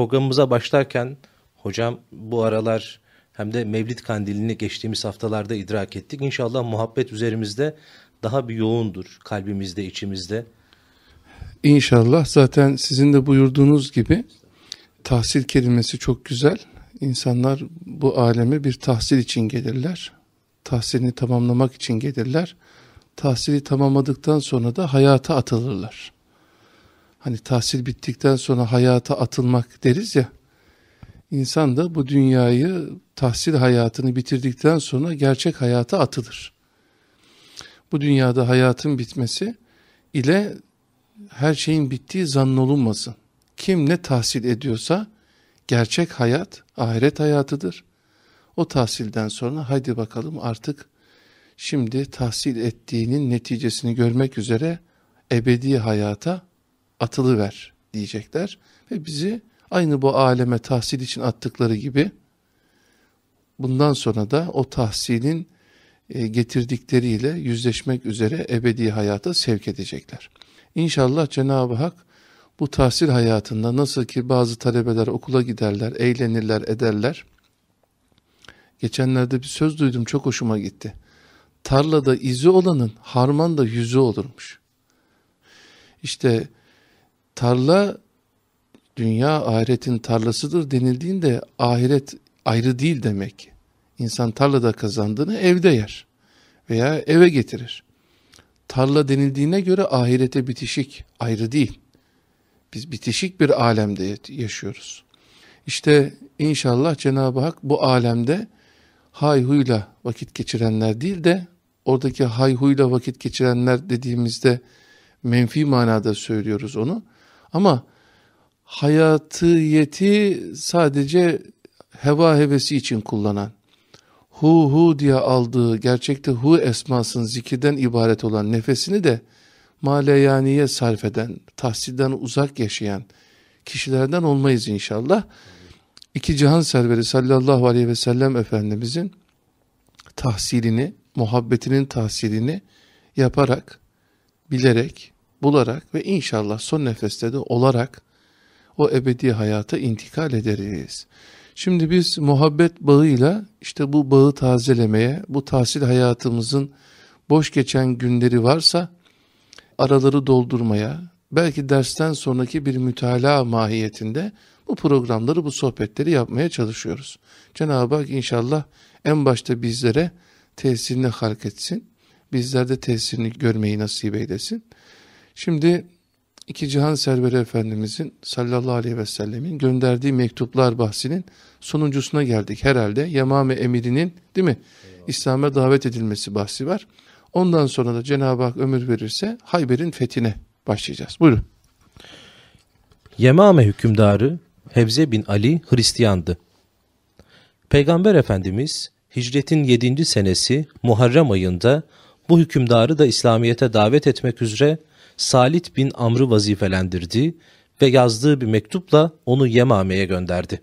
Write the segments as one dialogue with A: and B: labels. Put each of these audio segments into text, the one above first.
A: programımıza başlarken hocam bu aralar hem de Mevlid Kandilini geçtiğimiz haftalarda idrak ettik. İnşallah muhabbet üzerimizde daha bir yoğundur kalbimizde, içimizde.
B: İnşallah zaten sizin de buyurduğunuz gibi tahsil kelimesi çok güzel. İnsanlar bu aleme bir tahsil için gelirler. Tahsilini tamamlamak için gelirler. Tahsili tamamladıktan sonra da hayata atılırlar. Hani tahsil bittikten sonra hayata atılmak deriz ya. İnsan da bu dünyayı tahsil hayatını bitirdikten sonra gerçek hayata atılır. Bu dünyada hayatın bitmesi ile her şeyin bittiği zannolunmasın. Kim ne tahsil ediyorsa gerçek hayat ahiret hayatıdır. O tahsilden sonra haydi bakalım artık şimdi tahsil ettiğinin neticesini görmek üzere ebedi hayata atılıver diyecekler. Ve bizi aynı bu aleme tahsil için attıkları gibi bundan sonra da o tahsilin e, getirdikleriyle yüzleşmek üzere ebedi hayata sevk edecekler. İnşallah Cenab-ı Hak bu tahsil hayatında nasıl ki bazı talebeler okula giderler, eğlenirler, ederler. Geçenlerde bir söz duydum çok hoşuma gitti. Tarlada izi olanın harmanda yüzü olurmuş. İşte tarla dünya ahiretin tarlasıdır denildiğinde ahiret ayrı değil demek. İnsan tarlada kazandığını evde yer veya eve getirir. Tarla denildiğine göre ahirete bitişik, ayrı değil. Biz bitişik bir alemde yaşıyoruz. İşte inşallah Cenab-ı Hak bu alemde hayhuyla vakit geçirenler değil de oradaki hayhuyla vakit geçirenler dediğimizde menfi manada söylüyoruz onu. Ama hayatiyeti sadece heva hevesi için kullanan, hu hu diye aldığı gerçekte hu esmasının zikirden ibaret olan nefesini de maleyaniye sarf eden, tahsilden uzak yaşayan kişilerden olmayız inşallah. İki cihan serveri sallallahu aleyhi ve sellem Efendimizin tahsilini, muhabbetinin tahsilini yaparak, bilerek, bularak ve inşallah son nefeste de olarak o ebedi hayata intikal ederiz. Şimdi biz muhabbet bağıyla işte bu bağı tazelemeye, bu tahsil hayatımızın boş geçen günleri varsa araları doldurmaya, belki dersten sonraki bir mütalaa mahiyetinde bu programları, bu sohbetleri yapmaya çalışıyoruz. Cenab-ı Hak inşallah en başta bizlere tesirini halk etsin. Bizler de tesirini görmeyi nasip eylesin. Şimdi iki cihan serveri efendimizin sallallahu aleyhi ve sellemin gönderdiği mektuplar bahsinin sonuncusuna geldik herhalde. Yemame emirinin değil mi? İslam'a davet edilmesi bahsi var. Ondan sonra da Cenab-ı Hak ömür verirse Hayber'in fethine başlayacağız. Buyurun.
A: Yemame hükümdarı Hevze bin Ali Hristiyandı. Peygamber Efendimiz hicretin 7. senesi Muharrem ayında bu hükümdarı da İslamiyet'e davet etmek üzere Salit bin Amr'ı vazifelendirdi ve yazdığı bir mektupla onu Yemame'ye gönderdi.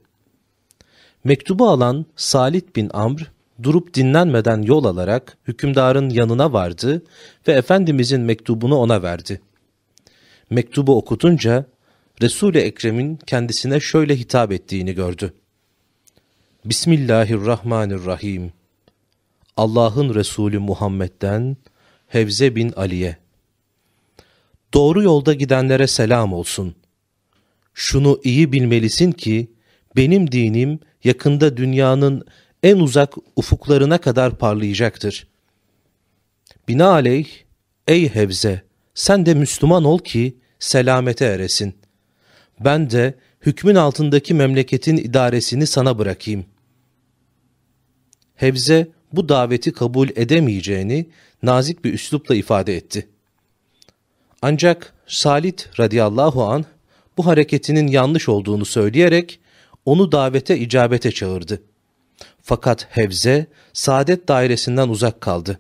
A: Mektubu alan Salit bin Amr durup dinlenmeden yol alarak hükümdarın yanına vardı ve Efendimizin mektubunu ona verdi. Mektubu okutunca Resul-i Ekrem'in kendisine şöyle hitap ettiğini gördü. Bismillahirrahmanirrahim. Allah'ın Resulü Muhammed'den Hevze bin Ali'ye. Doğru yolda gidenlere selam olsun. Şunu iyi bilmelisin ki benim dinim yakında dünyanın en uzak ufuklarına kadar parlayacaktır. Binaenaleyh, ey Hevze, sen de Müslüman ol ki selamete eresin. Ben de hükmün altındaki memleketin idaresini sana bırakayım. Hevze bu daveti kabul edemeyeceğini nazik bir üslupla ifade etti. Ancak Salit radıyallahu an bu hareketinin yanlış olduğunu söyleyerek onu davete icabete çağırdı. Fakat Hevze saadet dairesinden uzak kaldı.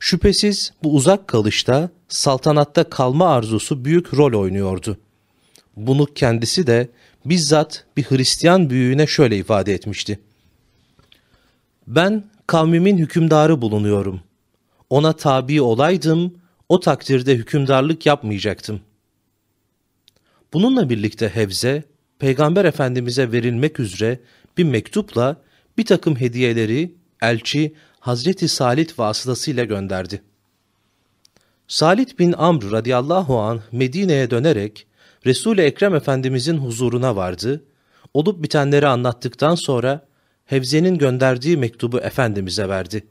A: Şüphesiz bu uzak kalışta saltanatta kalma arzusu büyük rol oynuyordu. Bunu kendisi de bizzat bir Hristiyan büyüğüne şöyle ifade etmişti. Ben kavmimin hükümdarı bulunuyorum. Ona tabi olaydım, o takdirde hükümdarlık yapmayacaktım. Bununla birlikte Hevze, Peygamber Efendimiz'e verilmek üzere bir mektupla bir takım hediyeleri elçi Hazreti Salit vasıtasıyla gönderdi. Salit bin Amr radıyallahu an Medine'ye dönerek Resul-i Ekrem Efendimizin huzuruna vardı. Olup bitenleri anlattıktan sonra Hevze'nin gönderdiği mektubu Efendimiz'e verdi.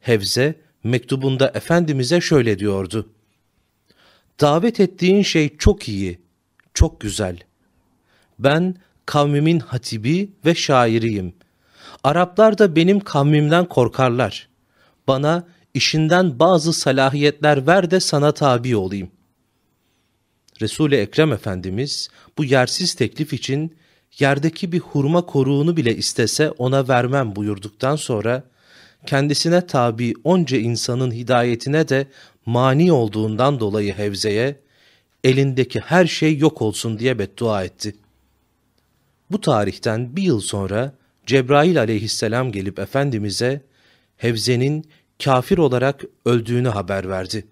A: Hevze mektubunda Efendimiz'e şöyle diyordu. Davet ettiğin şey çok iyi, çok güzel. Ben kavmimin hatibi ve şairiyim. Araplar da benim kavmimden korkarlar. Bana işinden bazı salahiyetler ver de sana tabi olayım. Resul-i Ekrem Efendimiz bu yersiz teklif için yerdeki bir hurma koruğunu bile istese ona vermem buyurduktan sonra kendisine tabi onca insanın hidayetine de mani olduğundan dolayı Hevze'ye elindeki her şey yok olsun diye beddua etti. Bu tarihten bir yıl sonra Cebrail aleyhisselam gelip Efendimiz'e Hevze'nin kafir olarak öldüğünü haber verdi.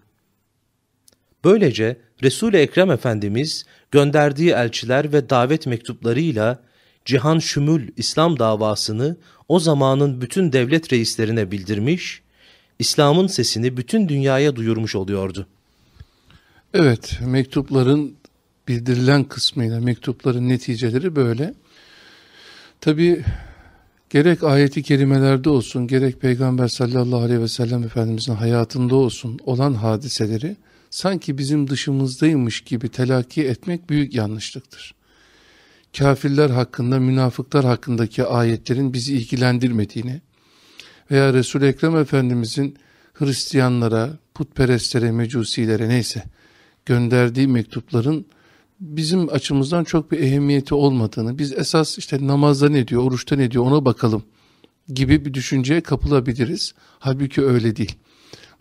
A: Böylece Resul-i Ekrem Efendimiz gönderdiği elçiler ve davet mektuplarıyla cihan şümül İslam davasını o zamanın bütün devlet reislerine bildirmiş, İslam'ın sesini bütün dünyaya duyurmuş oluyordu.
B: Evet, mektupların bildirilen kısmıyla mektupların neticeleri böyle. Tabi gerek ayeti kerimelerde olsun, gerek Peygamber sallallahu aleyhi ve sellem Efendimizin hayatında olsun olan hadiseleri sanki bizim dışımızdaymış gibi telakki etmek büyük yanlışlıktır. Kafirler hakkında, münafıklar hakkındaki ayetlerin bizi ilgilendirmediğini veya Resul-i Ekrem Efendimizin Hristiyanlara, putperestlere, mecusilere neyse gönderdiği mektupların bizim açımızdan çok bir ehemmiyeti olmadığını, biz esas işte namazda ne diyor, oruçta ne diyor ona bakalım gibi bir düşünceye kapılabiliriz. Halbuki öyle değil.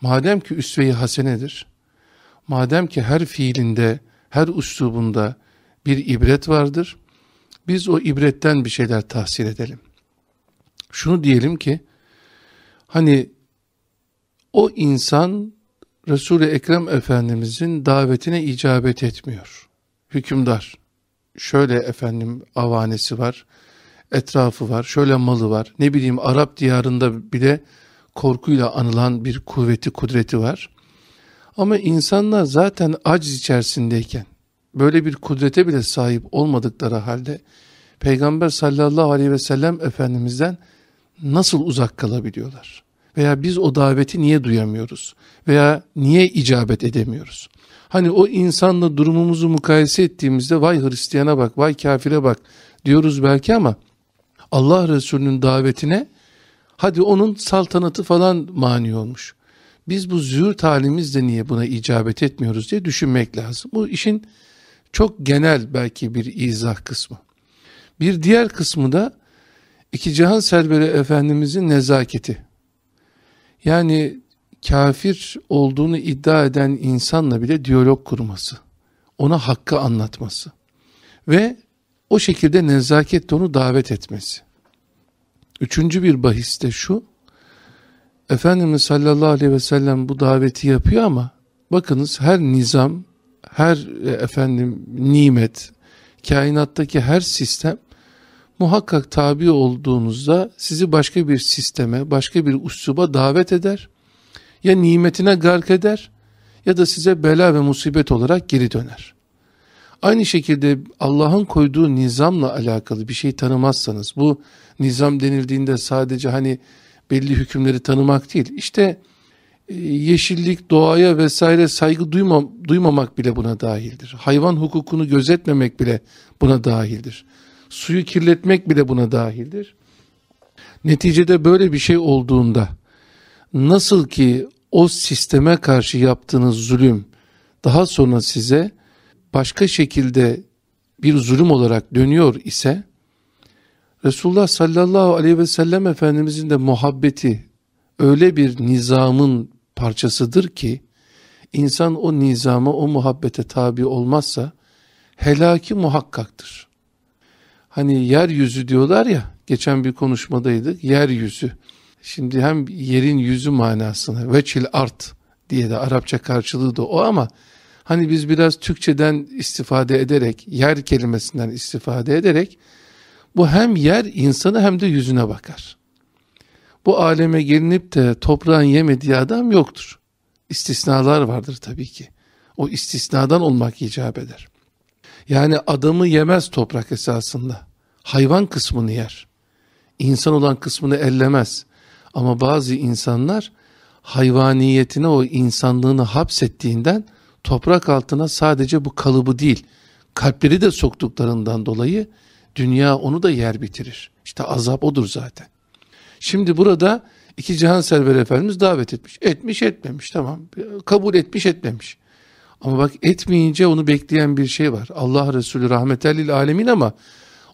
B: Madem ki üsve-i hasenedir, madem ki her fiilinde, her üslubunda bir ibret vardır, biz o ibretten bir şeyler tahsil edelim. Şunu diyelim ki, hani o insan Resul-i Ekrem Efendimizin davetine icabet etmiyor. Hükümdar, şöyle efendim avanesi var, etrafı var, şöyle malı var, ne bileyim Arap diyarında bile korkuyla anılan bir kuvveti, kudreti var. Ama insanlar zaten aciz içerisindeyken, böyle bir kudrete bile sahip olmadıkları halde, Peygamber sallallahu aleyhi ve sellem Efendimiz'den nasıl uzak kalabiliyorlar? Veya biz o daveti niye duyamıyoruz? Veya niye icabet edemiyoruz? Hani o insanla durumumuzu mukayese ettiğimizde vay Hristiyana bak, vay kafire bak diyoruz belki ama Allah Resulü'nün davetine hadi onun saltanatı falan mani olmuş. Biz bu züğürt halimizde niye buna icabet etmiyoruz diye düşünmek lazım. Bu işin çok genel belki bir izah kısmı. Bir diğer kısmı da iki cihan serveri Efendimizin nezaketi. Yani kafir olduğunu iddia eden insanla bile diyalog kurması, ona hakkı anlatması ve o şekilde nezaketle onu davet etmesi. Üçüncü bir bahis de şu, Efendimiz sallallahu aleyhi ve sellem bu daveti yapıyor ama bakınız her nizam, her e, efendim nimet, kainattaki her sistem muhakkak tabi olduğunuzda sizi başka bir sisteme, başka bir usluba davet eder. Ya nimetine gark eder ya da size bela ve musibet olarak geri döner. Aynı şekilde Allah'ın koyduğu nizamla alakalı bir şey tanımazsanız, bu nizam denildiğinde sadece hani belli hükümleri tanımak değil, işte e, yeşillik, doğaya vesaire saygı duymam, duymamak bile buna dahildir. Hayvan hukukunu gözetmemek bile buna dahildir. Suyu kirletmek bile buna dahildir. Neticede böyle bir şey olduğunda nasıl ki o sisteme karşı yaptığınız zulüm daha sonra size başka şekilde bir zulüm olarak dönüyor ise Resulullah sallallahu aleyhi ve sellem Efendimizin de muhabbeti öyle bir nizamın parçasıdır ki insan o nizama o muhabbete tabi olmazsa helaki muhakkaktır. Hani yeryüzü diyorlar ya geçen bir konuşmadaydık yeryüzü. Şimdi hem yerin yüzü manasına veçil art diye de Arapça karşılığı da o ama Hani biz biraz Türkçeden istifade ederek, yer kelimesinden istifade ederek bu hem yer insanı hem de yüzüne bakar. Bu aleme gelinip de toprağın yemediği adam yoktur. İstisnalar vardır tabii ki. O istisnadan olmak icap eder. Yani adamı yemez toprak esasında. Hayvan kısmını yer. İnsan olan kısmını ellemez. Ama bazı insanlar hayvaniyetine o insanlığını hapsettiğinden toprak altına sadece bu kalıbı değil, kalpleri de soktuklarından dolayı dünya onu da yer bitirir. İşte azap odur zaten. Şimdi burada iki cihan server efendimiz davet etmiş. Etmiş etmemiş tamam. Kabul etmiş etmemiş. Ama bak etmeyince onu bekleyen bir şey var. Allah Resulü rahmetellil alemin ama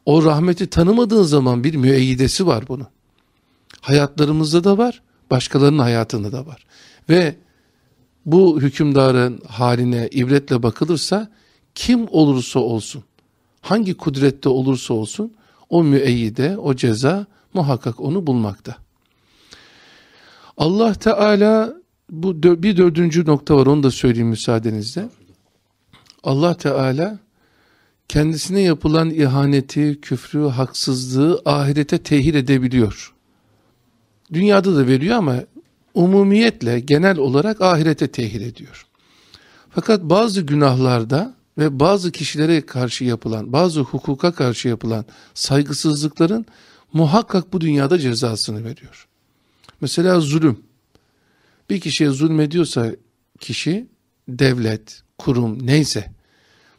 B: o rahmeti tanımadığın zaman bir müeyyidesi var bunun. Hayatlarımızda da var, başkalarının hayatında da var. Ve bu hükümdarın haline ibretle bakılırsa kim olursa olsun, hangi kudrette olursa olsun o müeyyide, o ceza muhakkak onu bulmakta. Allah Teala bu bir dördüncü nokta var onu da söyleyeyim müsaadenizle. Allah Teala kendisine yapılan ihaneti, küfrü, haksızlığı ahirete tehir edebiliyor. Dünyada da veriyor ama umumiyetle genel olarak ahirete tehir ediyor. Fakat bazı günahlarda ve bazı kişilere karşı yapılan, bazı hukuka karşı yapılan saygısızlıkların muhakkak bu dünyada cezasını veriyor. Mesela zulüm. Bir kişiye zulmediyorsa kişi, devlet, kurum neyse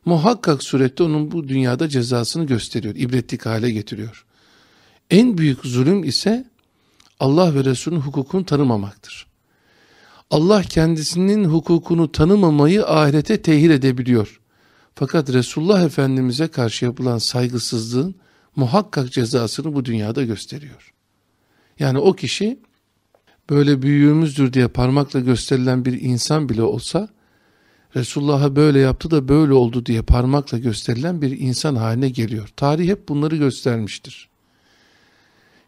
B: muhakkak surette onun bu dünyada cezasını gösteriyor, ibretlik hale getiriyor. En büyük zulüm ise Allah ve Resulünün hukukunu tanımamaktır. Allah kendisinin hukukunu tanımamayı ahirete tehir edebiliyor. Fakat Resulullah Efendimiz'e karşı yapılan saygısızlığın muhakkak cezasını bu dünyada gösteriyor. Yani o kişi böyle büyüğümüzdür diye parmakla gösterilen bir insan bile olsa Resulullah'a böyle yaptı da böyle oldu diye parmakla gösterilen bir insan haline geliyor. Tarih hep bunları göstermiştir.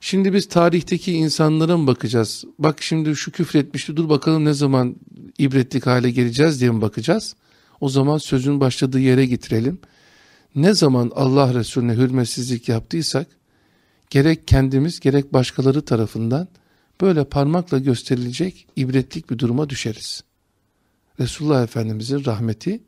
B: Şimdi biz tarihteki insanlara mı bakacağız? Bak şimdi şu küfretmişti dur bakalım ne zaman ibretlik hale geleceğiz diye mi bakacağız? O zaman sözün başladığı yere getirelim. Ne zaman Allah Resulüne hürmetsizlik yaptıysak gerek kendimiz gerek başkaları tarafından böyle parmakla gösterilecek ibretlik bir duruma düşeriz. Resulullah Efendimizin rahmeti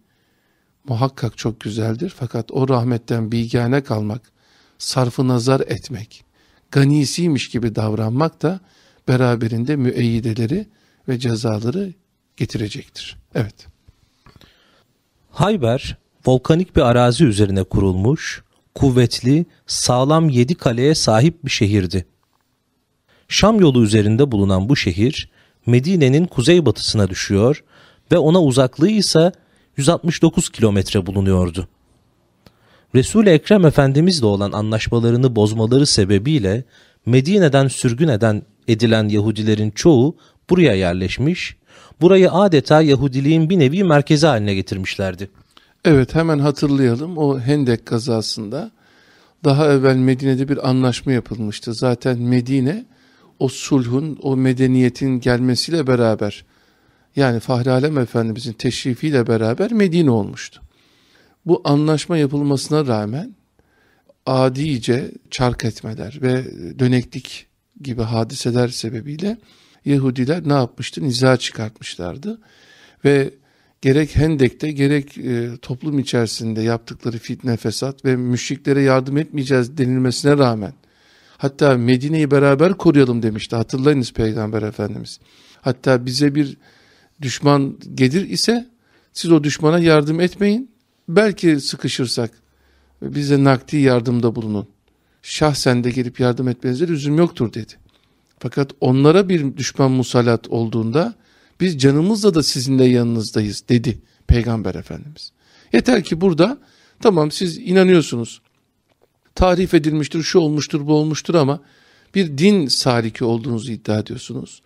B: muhakkak çok güzeldir fakat o rahmetten bilgane kalmak, sarfı nazar etmek, ganisiymiş gibi davranmak da beraberinde müeyyideleri ve cezaları getirecektir. Evet.
A: Hayber, volkanik bir arazi üzerine kurulmuş, kuvvetli, sağlam yedi kaleye sahip bir şehirdi. Şam yolu üzerinde bulunan bu şehir, Medine'nin kuzeybatısına düşüyor ve ona uzaklığı ise 169 kilometre bulunuyordu. Resul-i Ekrem Efendimizle olan anlaşmalarını bozmaları sebebiyle Medine'den sürgün eden edilen Yahudilerin çoğu buraya yerleşmiş, burayı adeta Yahudiliğin bir nevi merkezi haline getirmişlerdi.
B: Evet hemen hatırlayalım o Hendek kazasında daha evvel Medine'de bir anlaşma yapılmıştı. Zaten Medine o sulhun, o medeniyetin gelmesiyle beraber yani Fahri Alem Efendimizin teşrifiyle beraber Medine olmuştu. Bu anlaşma yapılmasına rağmen adice çark etmeler ve döneklik gibi hadiseler sebebiyle Yahudiler ne yapmıştı? Niza çıkartmışlardı. Ve gerek Hendek'te gerek e, toplum içerisinde yaptıkları fitne fesat ve müşriklere yardım etmeyeceğiz denilmesine rağmen hatta Medine'yi beraber koruyalım demişti hatırlayınız Peygamber Efendimiz. Hatta bize bir düşman gelir ise siz o düşmana yardım etmeyin. Belki sıkışırsak bize nakdi yardımda bulunun. Şahsen de gelip yardım etmenize lüzum yoktur dedi. Fakat onlara bir düşman musallat olduğunda biz canımızla da sizinle yanınızdayız dedi Peygamber Efendimiz. Yeter ki burada tamam siz inanıyorsunuz. Tarif edilmiştir, şu olmuştur, bu olmuştur ama bir din saliki olduğunuzu iddia ediyorsunuz.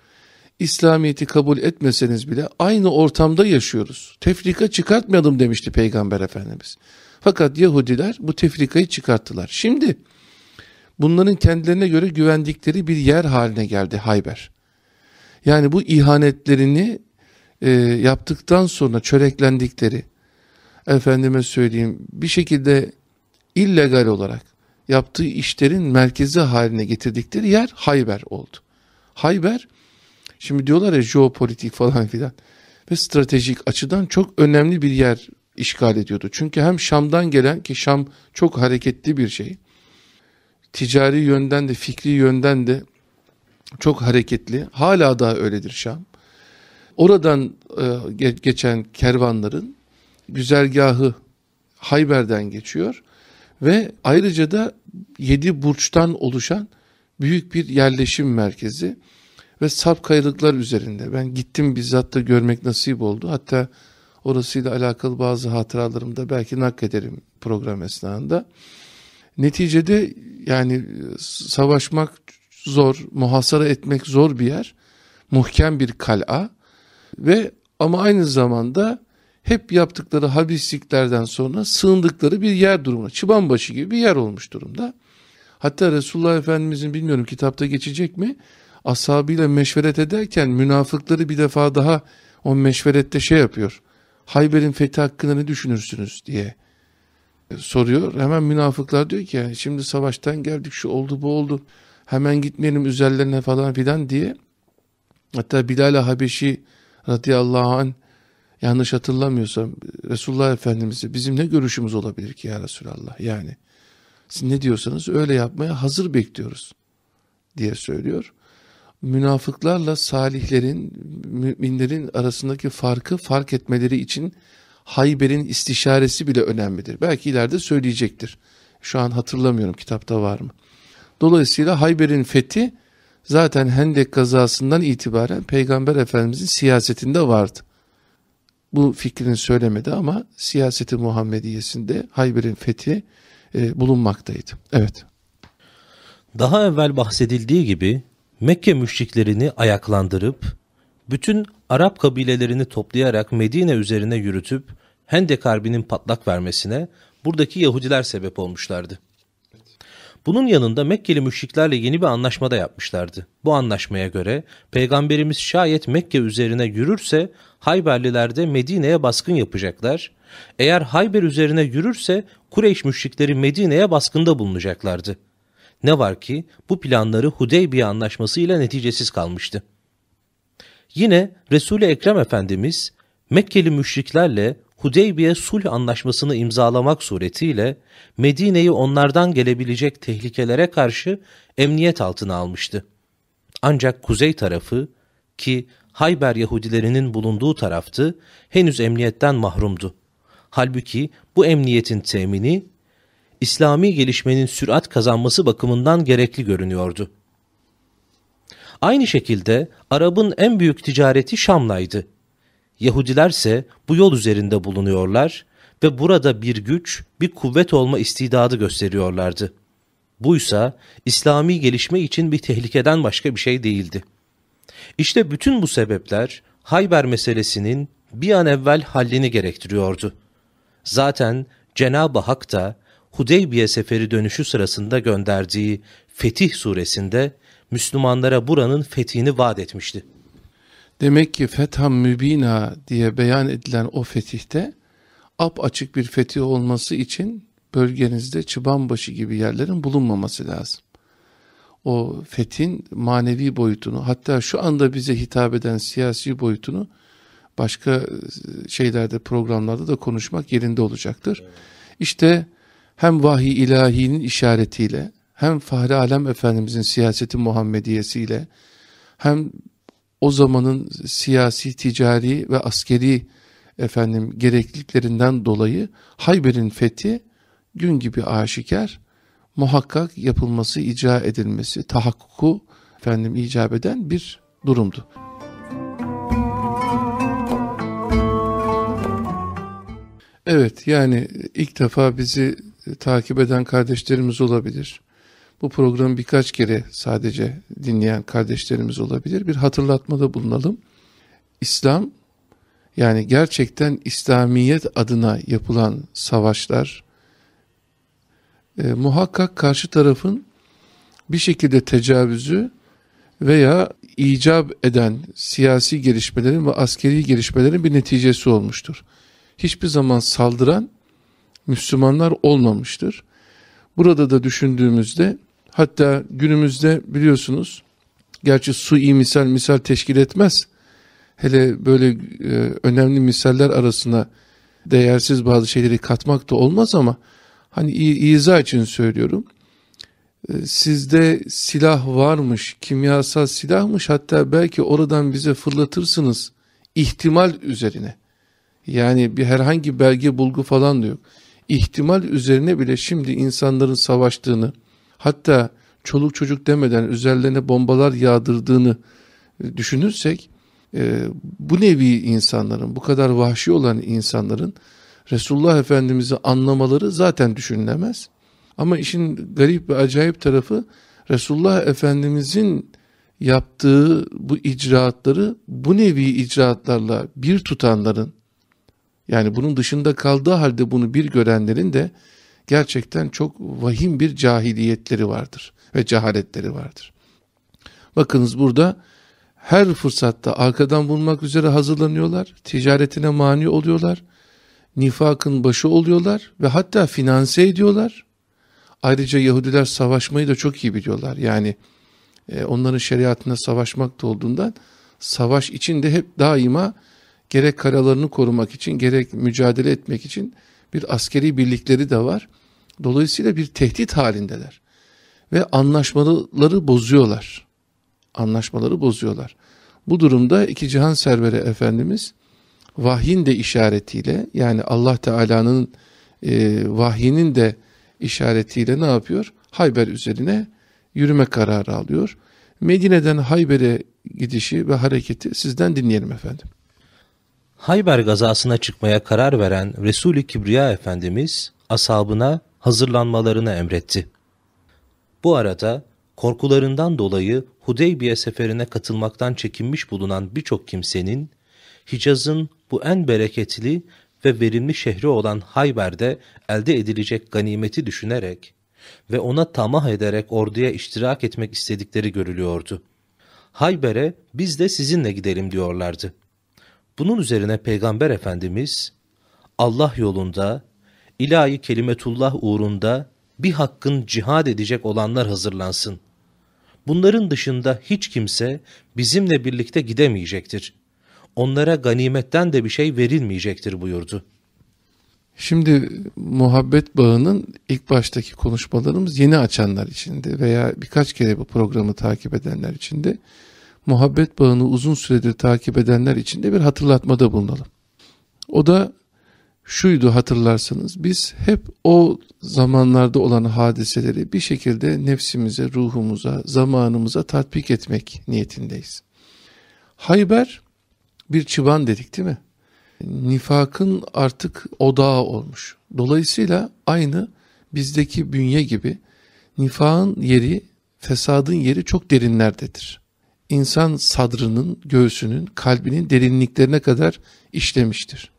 B: İslamiyet'i kabul etmeseniz bile aynı ortamda yaşıyoruz. Tefrika çıkartmayalım demişti Peygamber Efendimiz. Fakat Yahudiler bu tefrikayı çıkarttılar. Şimdi bunların kendilerine göre güvendikleri bir yer haline geldi Hayber. Yani bu ihanetlerini e, yaptıktan sonra çöreklendikleri, efendime söyleyeyim bir şekilde illegal olarak yaptığı işlerin merkezi haline getirdikleri yer Hayber oldu. Hayber şimdi diyorlar ya jeopolitik falan filan ve stratejik açıdan çok önemli bir yer işgal ediyordu. Çünkü hem Şam'dan gelen ki Şam çok hareketli bir şey. Ticari yönden de fikri yönden de çok hareketli. Hala daha öyledir Şam. Oradan e, geçen kervanların güzergahı Hayber'den geçiyor ve ayrıca da yedi burçtan oluşan büyük bir yerleşim merkezi ve sarp kayalıklar üzerinde. Ben gittim bizzat da görmek nasip oldu. Hatta orasıyla alakalı bazı hatıralarımı da belki naklederim program esnasında. Neticede yani savaşmak zor, muhasara etmek zor bir yer. Muhkem bir kal'a ve ama aynı zamanda hep yaptıkları habisliklerden sonra sığındıkları bir yer durumuna, çıbanbaşı gibi bir yer olmuş durumda. Hatta Resulullah Efendimizin bilmiyorum kitapta geçecek mi? Ashabıyla meşveret ederken münafıkları bir defa daha o meşverette şey yapıyor. Hayber'in fethi hakkında ne düşünürsünüz diye soruyor. Hemen münafıklar diyor ki şimdi savaştan geldik şu oldu bu oldu. Hemen gitmeyelim üzerlerine falan filan diye. Hatta Bilal-i Habeşi radıyallahu anh yanlış hatırlamıyorsam Resulullah Efendimiz'e bizim ne görüşümüz olabilir ki ya Resulallah yani. Siz ne diyorsanız öyle yapmaya hazır bekliyoruz diye söylüyor. Münafıklarla salihlerin, müminlerin arasındaki farkı fark etmeleri için Hayber'in istişaresi bile önemlidir. Belki ileride söyleyecektir. Şu an hatırlamıyorum kitapta var mı. Dolayısıyla Hayber'in fethi zaten Hendek kazasından itibaren Peygamber Efendimizin siyasetinde vardı. Bu fikrini söylemedi ama siyaseti Muhammediyesinde Hayber'in fethi e, bulunmaktaydı. Evet.
A: Daha evvel bahsedildiği gibi Mekke müşriklerini ayaklandırıp bütün Arap kabilelerini toplayarak Medine üzerine yürütüp Hendek Harbi'nin patlak vermesine buradaki Yahudiler sebep olmuşlardı. Bunun yanında Mekkeli müşriklerle yeni bir anlaşma da yapmışlardı. Bu anlaşmaya göre Peygamberimiz şayet Mekke üzerine yürürse Hayberliler de Medine'ye baskın yapacaklar. Eğer Hayber üzerine yürürse Kureyş müşrikleri Medine'ye baskında bulunacaklardı. Ne var ki bu planları Hudeybiye anlaşması ile neticesiz kalmıştı. Yine Resul-i Ekrem Efendimiz Mekkeli müşriklerle Hudeybiye sulh anlaşmasını imzalamak suretiyle Medine'yi onlardan gelebilecek tehlikelere karşı emniyet altına almıştı. Ancak kuzey tarafı ki Hayber Yahudilerinin bulunduğu taraftı henüz emniyetten mahrumdu. Halbuki bu emniyetin temini İslami gelişmenin sürat kazanması bakımından gerekli görünüyordu. Aynı şekilde Arap'ın en büyük ticareti Şam'laydı. Yahudilerse bu yol üzerinde bulunuyorlar ve burada bir güç, bir kuvvet olma istidadı gösteriyorlardı. Buysa İslami gelişme için bir tehlikeden başka bir şey değildi. İşte bütün bu sebepler Hayber meselesinin bir an evvel hallini gerektiriyordu. Zaten Cenab-ı Hak da Hudeybiye seferi dönüşü sırasında gönderdiği Fetih suresinde Müslümanlara buranın fethini vaat etmişti.
B: Demek ki fetham mübina diye beyan edilen o fetihte ap açık bir fetih olması için bölgenizde çıbanbaşı gibi yerlerin bulunmaması lazım. O fethin manevi boyutunu hatta şu anda bize hitap eden siyasi boyutunu başka e, şeylerde programlarda da konuşmak yerinde olacaktır. İşte hem vahiy ilahinin işaretiyle hem Fahri Alem Efendimizin siyaseti Muhammediyesiyle hem o zamanın siyasi, ticari ve askeri efendim gerekliliklerinden dolayı Hayber'in fethi gün gibi aşikar muhakkak yapılması, icra edilmesi, tahakkuku efendim icap eden bir durumdu. Evet yani ilk defa bizi takip eden kardeşlerimiz olabilir. Bu programı birkaç kere sadece dinleyen kardeşlerimiz olabilir. Bir hatırlatmada bulunalım. İslam yani gerçekten İslamiyet adına yapılan savaşlar e, muhakkak karşı tarafın bir şekilde tecavüzü veya icap eden siyasi gelişmelerin ve askeri gelişmelerin bir neticesi olmuştur. hiçbir zaman saldıran Müslümanlar olmamıştır. Burada da düşündüğümüzde hatta günümüzde biliyorsunuz gerçi su iyi misal misal teşkil etmez. Hele böyle e, önemli misaller arasına değersiz bazı şeyleri katmak da olmaz ama hani izah için söylüyorum. E, sizde silah varmış, kimyasal silahmış hatta belki oradan bize fırlatırsınız ihtimal üzerine. Yani bir herhangi belge bulgu falan da yok. İhtimal üzerine bile şimdi insanların savaştığını hatta çoluk çocuk demeden üzerlerine bombalar yağdırdığını e, düşünürsek e, bu nevi insanların bu kadar vahşi olan insanların Resulullah Efendimiz'i anlamaları zaten düşünülemez. Ama işin garip ve acayip tarafı Resulullah Efendimiz'in yaptığı bu icraatları bu nevi icraatlarla bir tutanların yani bunun dışında kaldığı halde bunu bir görenlerin de gerçekten çok vahim bir cahiliyetleri vardır ve cehaletleri vardır. Bakınız burada her fırsatta arkadan bulmak üzere hazırlanıyorlar, ticaretine mani oluyorlar, nifakın başı oluyorlar ve hatta finanse ediyorlar. Ayrıca Yahudiler savaşmayı da çok iyi biliyorlar. Yani e, onların şeriatında savaşmak da olduğundan savaş içinde hep daima gerek karalarını korumak için gerek mücadele etmek için bir askeri birlikleri de var. Dolayısıyla bir tehdit halindeler. Ve anlaşmaları bozuyorlar. Anlaşmaları bozuyorlar. Bu durumda iki cihan serveri Efendimiz vahyin de işaretiyle yani Allah Teala'nın e, vahyinin de işaretiyle ne yapıyor? Hayber üzerine yürüme kararı alıyor. Medine'den Hayber'e gidişi ve hareketi sizden dinleyelim efendim.
A: Hayber gazasına çıkmaya karar veren Resul-i Kibriya Efendimiz ashabına hazırlanmalarını emretti. Bu arada korkularından dolayı Hudeybiye seferine katılmaktan çekinmiş bulunan birçok kimsenin Hicaz'ın bu en bereketli ve verimli şehri olan Hayber'de elde edilecek ganimeti düşünerek ve ona tamah ederek orduya iştirak etmek istedikleri görülüyordu. Hayber'e biz de sizinle gidelim diyorlardı. Bunun üzerine Peygamber Efendimiz Allah yolunda, ilahi kelimetullah uğrunda bir hakkın cihad edecek olanlar hazırlansın. Bunların dışında hiç kimse bizimle birlikte gidemeyecektir. Onlara ganimetten de bir şey verilmeyecektir buyurdu.
B: Şimdi muhabbet bağının ilk baştaki konuşmalarımız yeni açanlar içinde veya birkaç kere bu programı takip edenler içinde muhabbet bağını uzun süredir takip edenler için de bir hatırlatmada bulunalım. O da şuydu hatırlarsanız biz hep o zamanlarda olan hadiseleri bir şekilde nefsimize, ruhumuza, zamanımıza tatbik etmek niyetindeyiz. Hayber bir çıban dedik değil mi? Nifakın artık odağı olmuş. Dolayısıyla aynı bizdeki bünye gibi nifakın yeri, fesadın yeri çok derinlerdedir insan sadrının, göğsünün, kalbinin derinliklerine kadar işlemiştir.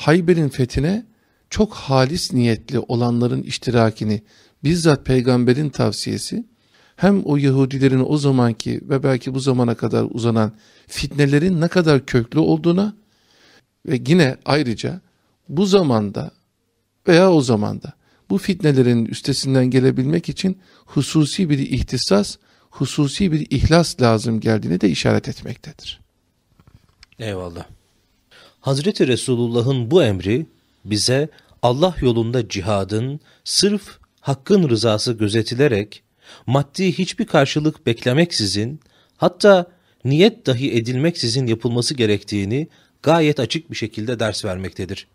B: Hayber'in fethine çok halis niyetli olanların iştirakini bizzat peygamberin tavsiyesi hem o Yahudilerin o zamanki ve belki bu zamana kadar uzanan fitnelerin ne kadar köklü olduğuna ve yine ayrıca bu zamanda veya o zamanda bu fitnelerin üstesinden gelebilmek için hususi bir ihtisas hususi bir ihlas lazım geldiğine de işaret etmektedir.
A: Eyvallah. Hazreti Resulullah'ın bu emri bize Allah yolunda cihadın sırf hakkın rızası gözetilerek maddi hiçbir karşılık beklemeksizin hatta niyet dahi edilmeksizin yapılması gerektiğini gayet açık bir şekilde ders vermektedir.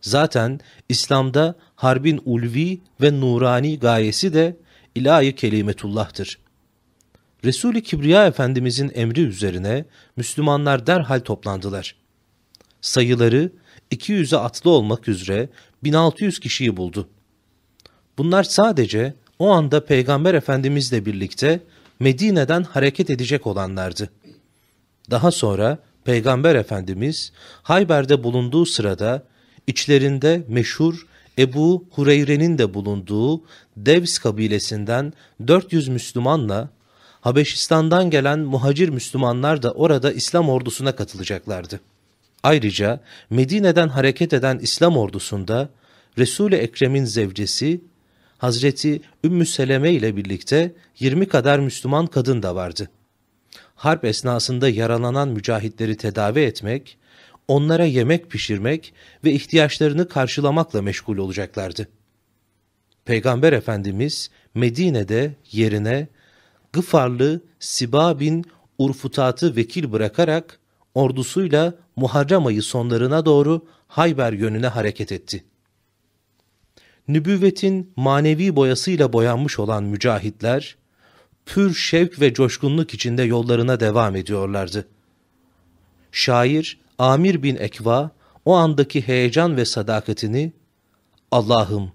A: Zaten İslam'da harbin ulvi ve nurani gayesi de ilahi kelimetullah'tır. Resul-i Kibriya Efendimizin emri üzerine Müslümanlar derhal toplandılar. Sayıları 200'e atlı olmak üzere 1600 kişiyi buldu. Bunlar sadece o anda Peygamber Efendimizle birlikte Medine'den hareket edecek olanlardı. Daha sonra Peygamber Efendimiz Hayber'de bulunduğu sırada içlerinde meşhur Ebu Hureyre'nin de bulunduğu Devs kabilesinden 400 Müslümanla Habeşistan'dan gelen muhacir Müslümanlar da orada İslam ordusuna katılacaklardı. Ayrıca Medine'den hareket eden İslam ordusunda Resul-i Ekrem'in zevcesi Hazreti Ümmü Seleme ile birlikte 20 kadar Müslüman kadın da vardı. Harp esnasında yaralanan mücahitleri tedavi etmek, onlara yemek pişirmek ve ihtiyaçlarını karşılamakla meşgul olacaklardı. Peygamber Efendimiz Medine'de yerine Gıfarlı Siba bin Urfutat'ı vekil bırakarak ordusuyla Muharrem ayı sonlarına doğru Hayber yönüne hareket etti. Nübüvvetin manevi boyasıyla boyanmış olan mücahitler, pür şevk ve coşkunluk içinde yollarına devam ediyorlardı. Şair Amir bin Ekva o andaki heyecan ve sadakatini Allah'ım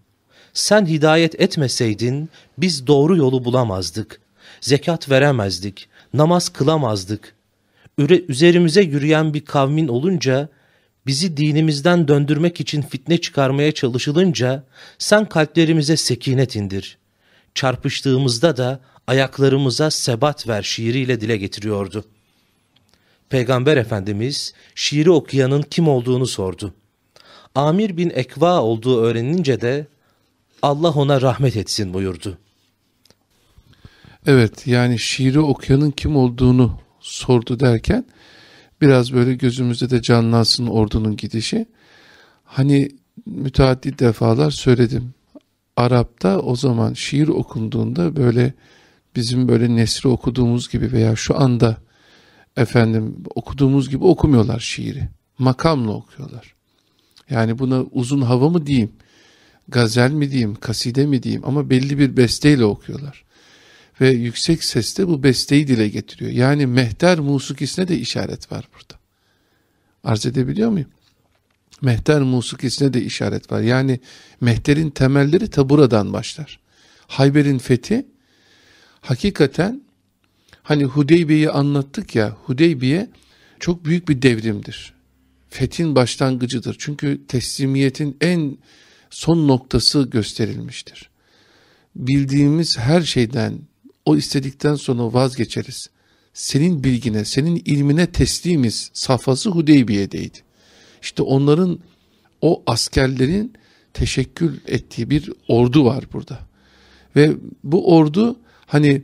A: sen hidayet etmeseydin biz doğru yolu bulamazdık, zekat veremezdik, namaz kılamazdık. Üzerimize yürüyen bir kavmin olunca, bizi dinimizden döndürmek için fitne çıkarmaya çalışılınca, sen kalplerimize sekinet indir. Çarpıştığımızda da ayaklarımıza sebat ver şiiriyle dile getiriyordu. Peygamber Efendimiz şiiri okuyanın kim olduğunu sordu. Amir bin Ekva olduğu öğrenince de Allah ona rahmet etsin buyurdu.
B: Evet yani şiiri okuyanın kim olduğunu sordu derken biraz böyle gözümüzde de canlansın ordunun gidişi. Hani müteaddit defalar söyledim. Arap'ta o zaman şiir okunduğunda böyle bizim böyle nesri okuduğumuz gibi veya şu anda efendim okuduğumuz gibi okumuyorlar şiiri. Makamla okuyorlar. Yani buna uzun hava mı diyeyim, gazel mi diyeyim, kaside mi diyeyim ama belli bir besteyle okuyorlar. Ve yüksek sesle bu besteyi dile getiriyor. Yani mehter musikisine de işaret var burada. Arz edebiliyor muyum? Mehter musikisine de işaret var. Yani mehterin temelleri ta buradan başlar. Hayber'in fethi hakikaten hani Hudeybiye'yi anlattık ya Hudeybiye çok büyük bir devrimdir. Fethin başlangıcıdır. Çünkü teslimiyetin en son noktası gösterilmiştir. Bildiğimiz her şeyden o istedikten sonra vazgeçeriz. Senin bilgine, senin ilmine teslimiz safhası Hudeybiye'deydi. İşte onların o askerlerin teşekkül ettiği bir ordu var burada. Ve bu ordu hani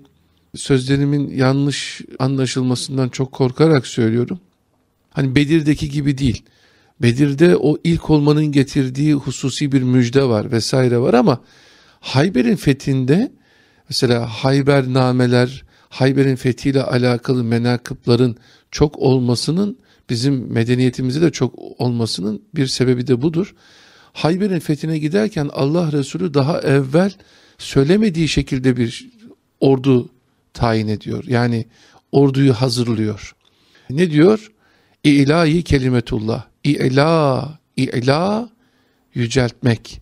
B: sözlerimin yanlış anlaşılmasından çok korkarak söylüyorum. Hani Bedir'deki gibi değil. Bedir'de o ilk olmanın getirdiği hususi bir müjde var vesaire var ama Hayber'in fethinde mesela Hayber nameler, Hayber'in fethiyle alakalı menakıpların çok olmasının bizim medeniyetimizde de çok olmasının bir sebebi de budur. Hayber'in fethine giderken Allah Resulü daha evvel söylemediği şekilde bir ordu tayin ediyor. Yani orduyu hazırlıyor. Ne diyor? İlahi kelimetullah. İ'la, i'la yüceltmek.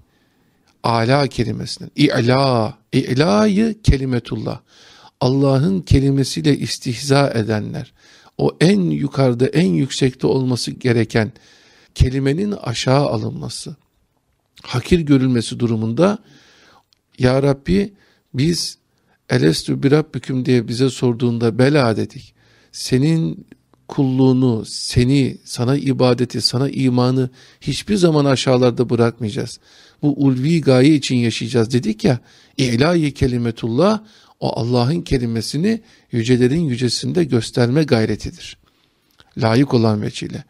B: Ala kelimesinden. İ'la, i'la'yı kelimetullah. Allah'ın kelimesiyle istihza edenler. O en yukarıda, en yüksekte olması gereken kelimenin aşağı alınması. Hakir görülmesi durumunda Ya Rabbi biz Elestü bir Rabbüküm diye bize sorduğunda bela dedik. Senin kulluğunu, seni, sana ibadeti, sana imanı hiçbir zaman aşağılarda bırakmayacağız. Bu ulvi gaye için yaşayacağız dedik ya. İlahi kelimetullah o Allah'ın kelimesini yücelerin yücesinde gösterme gayretidir. Layık olan veçile.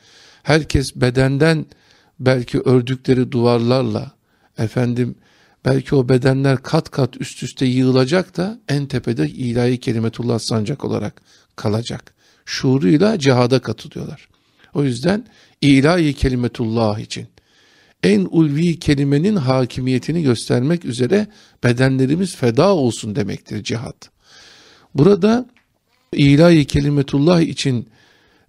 B: Herkes bedenden belki ördükleri duvarlarla efendim belki o bedenler kat kat üst üste yığılacak da en tepede ilahi kelimetullah sancak olarak kalacak şuuruyla cihada katılıyorlar. O yüzden ilahi kelimetullah için en ulvi kelimenin hakimiyetini göstermek üzere bedenlerimiz feda olsun demektir cihat. Burada ilahi kelimetullah için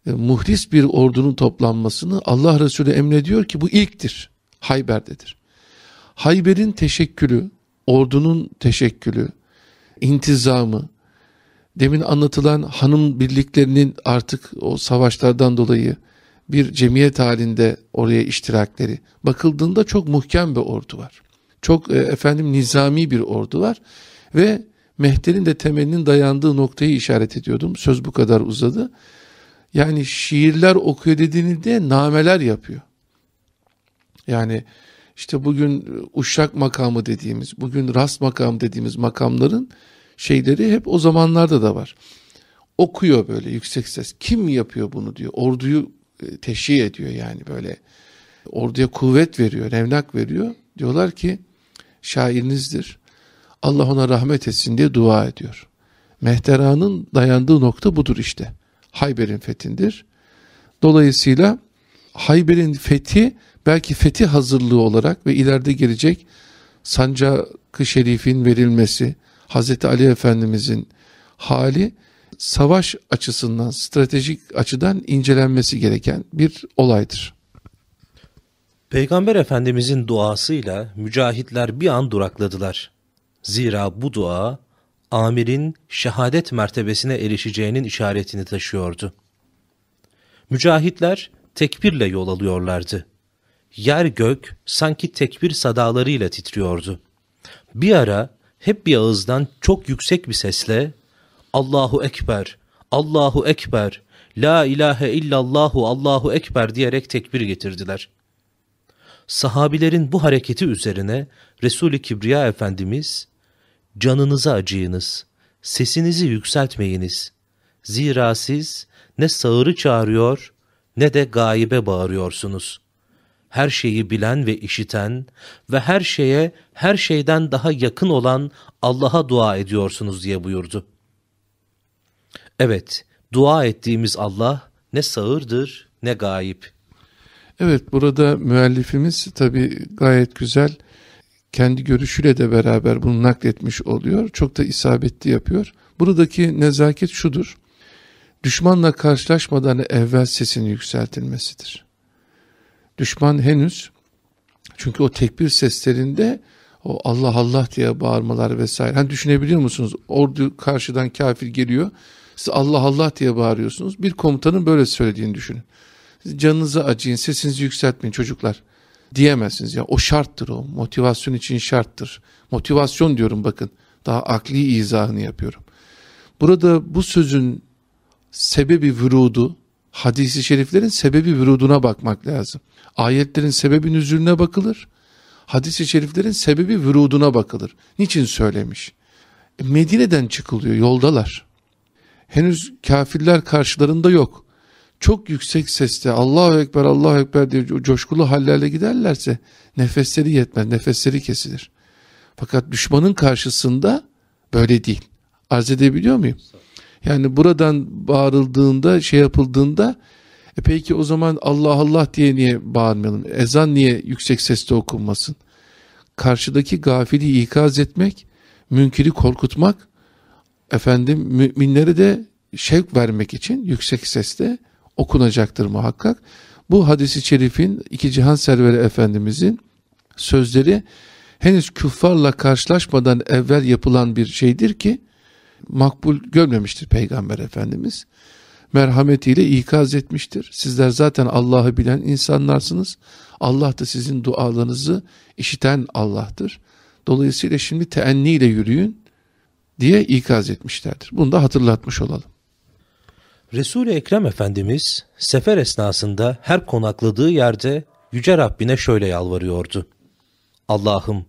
B: e, muhlis bir ordunun toplanmasını Allah Resulü emrediyor ki bu ilktir. Hayber'dedir. Hayber'in teşekkülü, ordunun teşekkülü, intizamı, demin anlatılan hanım birliklerinin artık o savaşlardan dolayı bir cemiyet halinde oraya iştirakleri bakıldığında çok muhkem bir ordu var. Çok e, efendim nizami bir ordu var ve Mehter'in de temelinin dayandığı noktayı işaret ediyordum. Söz bu kadar uzadı. Yani şiirler okuyor dediğinde nameler yapıyor. Yani işte bugün uşak makamı dediğimiz, bugün rast makamı dediğimiz makamların şeyleri hep o zamanlarda da var. Okuyor böyle yüksek ses. Kim yapıyor bunu diyor. Orduyu teşhir ediyor yani böyle. Orduya kuvvet veriyor, revnak veriyor. Diyorlar ki şairinizdir. Allah ona rahmet etsin diye dua ediyor. Mehtera'nın dayandığı nokta budur işte. Hayber'in fethindir. Dolayısıyla Hayber'in fethi belki fethi hazırlığı olarak ve ileride gelecek sancak-ı şerifin verilmesi, Hazreti Ali Efendimizin hali savaş açısından, stratejik açıdan incelenmesi gereken bir olaydır.
A: Peygamber Efendimizin duasıyla mücahitler bir an durakladılar. Zira bu dua amirin şehadet mertebesine erişeceğinin işaretini taşıyordu. Mücahitler tekbirle yol alıyorlardı. Yer gök sanki tekbir sadalarıyla titriyordu. Bir ara hep bir ağızdan çok yüksek bir sesle Allahu Ekber, Allahu Ekber, La ilahe illallahu Allahu Ekber diyerek tekbir getirdiler. Sahabilerin bu hareketi üzerine Resul-i Kibriya Efendimiz canınıza acıyınız, sesinizi yükseltmeyiniz. Zira siz ne sağırı çağırıyor ne de gaibe bağırıyorsunuz. Her şeyi bilen ve işiten ve her şeye her şeyden daha yakın olan Allah'a dua ediyorsunuz diye buyurdu. Evet, dua ettiğimiz Allah ne sağırdır ne gayip.
B: Evet, burada müellifimiz tabi gayet güzel kendi görüşüyle de beraber bunu nakletmiş oluyor. Çok da isabetli yapıyor. Buradaki nezaket şudur. Düşmanla karşılaşmadan evvel sesini yükseltilmesidir. Düşman henüz çünkü o tekbir seslerinde o Allah Allah diye bağırmalar vesaire. Hani düşünebiliyor musunuz? Ordu karşıdan kafir geliyor. Siz Allah Allah diye bağırıyorsunuz. Bir komutanın böyle söylediğini düşünün. Canınızı acıyın, sesinizi yükseltmeyin çocuklar diyemezsiniz. Ya o şarttır o. Motivasyon için şarttır. Motivasyon diyorum bakın. Daha akli izahını yapıyorum. Burada bu sözün sebebi vürudu, hadisi şeriflerin sebebi vüruduna bakmak lazım. Ayetlerin sebebi nüzülüne bakılır. Hadisi şeriflerin sebebi vüruduna bakılır. Niçin söylemiş? E, Medine'den çıkılıyor, yoldalar. Henüz kafirler karşılarında yok çok yüksek sesle Allahu Ekber Allahu Ekber diye coşkulu hallerle giderlerse nefesleri yetmez, nefesleri kesilir. Fakat düşmanın karşısında böyle değil. Arz edebiliyor muyum? Yani buradan bağırıldığında, şey yapıldığında e peki o zaman Allah Allah diye niye bağırmayalım? Ezan niye yüksek sesle okunmasın? Karşıdaki gafili ikaz etmek, münkiri korkutmak, efendim müminlere de şevk vermek için yüksek sesle okunacaktır muhakkak. Bu hadisi şerifin iki cihan serveri efendimizin sözleri henüz küffarla karşılaşmadan evvel yapılan bir şeydir ki makbul görmemiştir Peygamber Efendimiz. Merhametiyle ikaz etmiştir. Sizler zaten Allah'ı bilen insanlarsınız. Allah da sizin dualarınızı işiten Allah'tır. Dolayısıyla şimdi teenniyle yürüyün diye ikaz etmişlerdir. Bunu da hatırlatmış olalım.
A: Resul-i Ekrem Efendimiz sefer esnasında her konakladığı yerde Yüce Rabbine şöyle yalvarıyordu. Allah'ım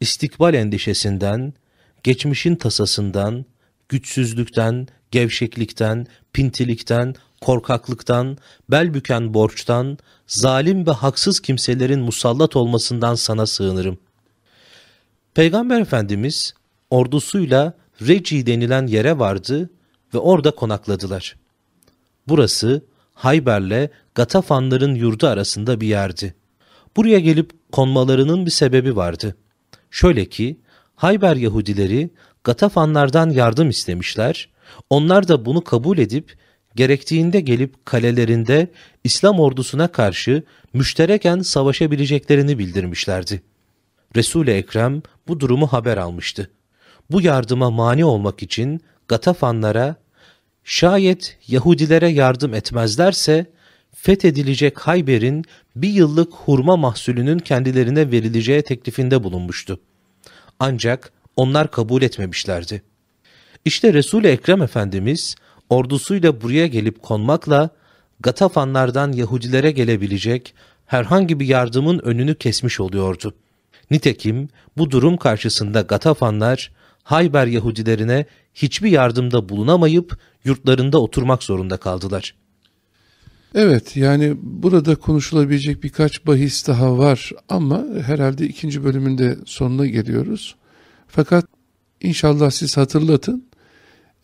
A: istikbal endişesinden, geçmişin tasasından, güçsüzlükten, gevşeklikten, pintilikten, korkaklıktan, bel büken borçtan, zalim ve haksız kimselerin musallat olmasından sana sığınırım. Peygamber Efendimiz ordusuyla Reci denilen yere vardı ve orada konakladılar. Burası Hayber'le Gatafanların yurdu arasında bir yerdi. Buraya gelip konmalarının bir sebebi vardı. Şöyle ki Hayber Yahudileri Gatafanlardan yardım istemişler. Onlar da bunu kabul edip gerektiğinde gelip kalelerinde İslam ordusuna karşı müştereken savaşabileceklerini bildirmişlerdi. Resul-i Ekrem bu durumu haber almıştı. Bu yardıma mani olmak için Gatafanlara Şayet Yahudilere yardım etmezlerse fethedilecek Hayber'in bir yıllık hurma mahsulünün kendilerine verileceği teklifinde bulunmuştu. Ancak onlar kabul etmemişlerdi. İşte Resul-i Ekrem Efendimiz ordusuyla buraya gelip konmakla Gatafanlardan Yahudilere gelebilecek herhangi bir yardımın önünü kesmiş oluyordu. Nitekim bu durum karşısında Gatafanlar Hayber Yahudilerine hiçbir yardımda bulunamayıp yurtlarında oturmak zorunda kaldılar.
B: Evet yani burada konuşulabilecek birkaç bahis daha var ama herhalde ikinci bölümünde sonuna geliyoruz. Fakat inşallah siz hatırlatın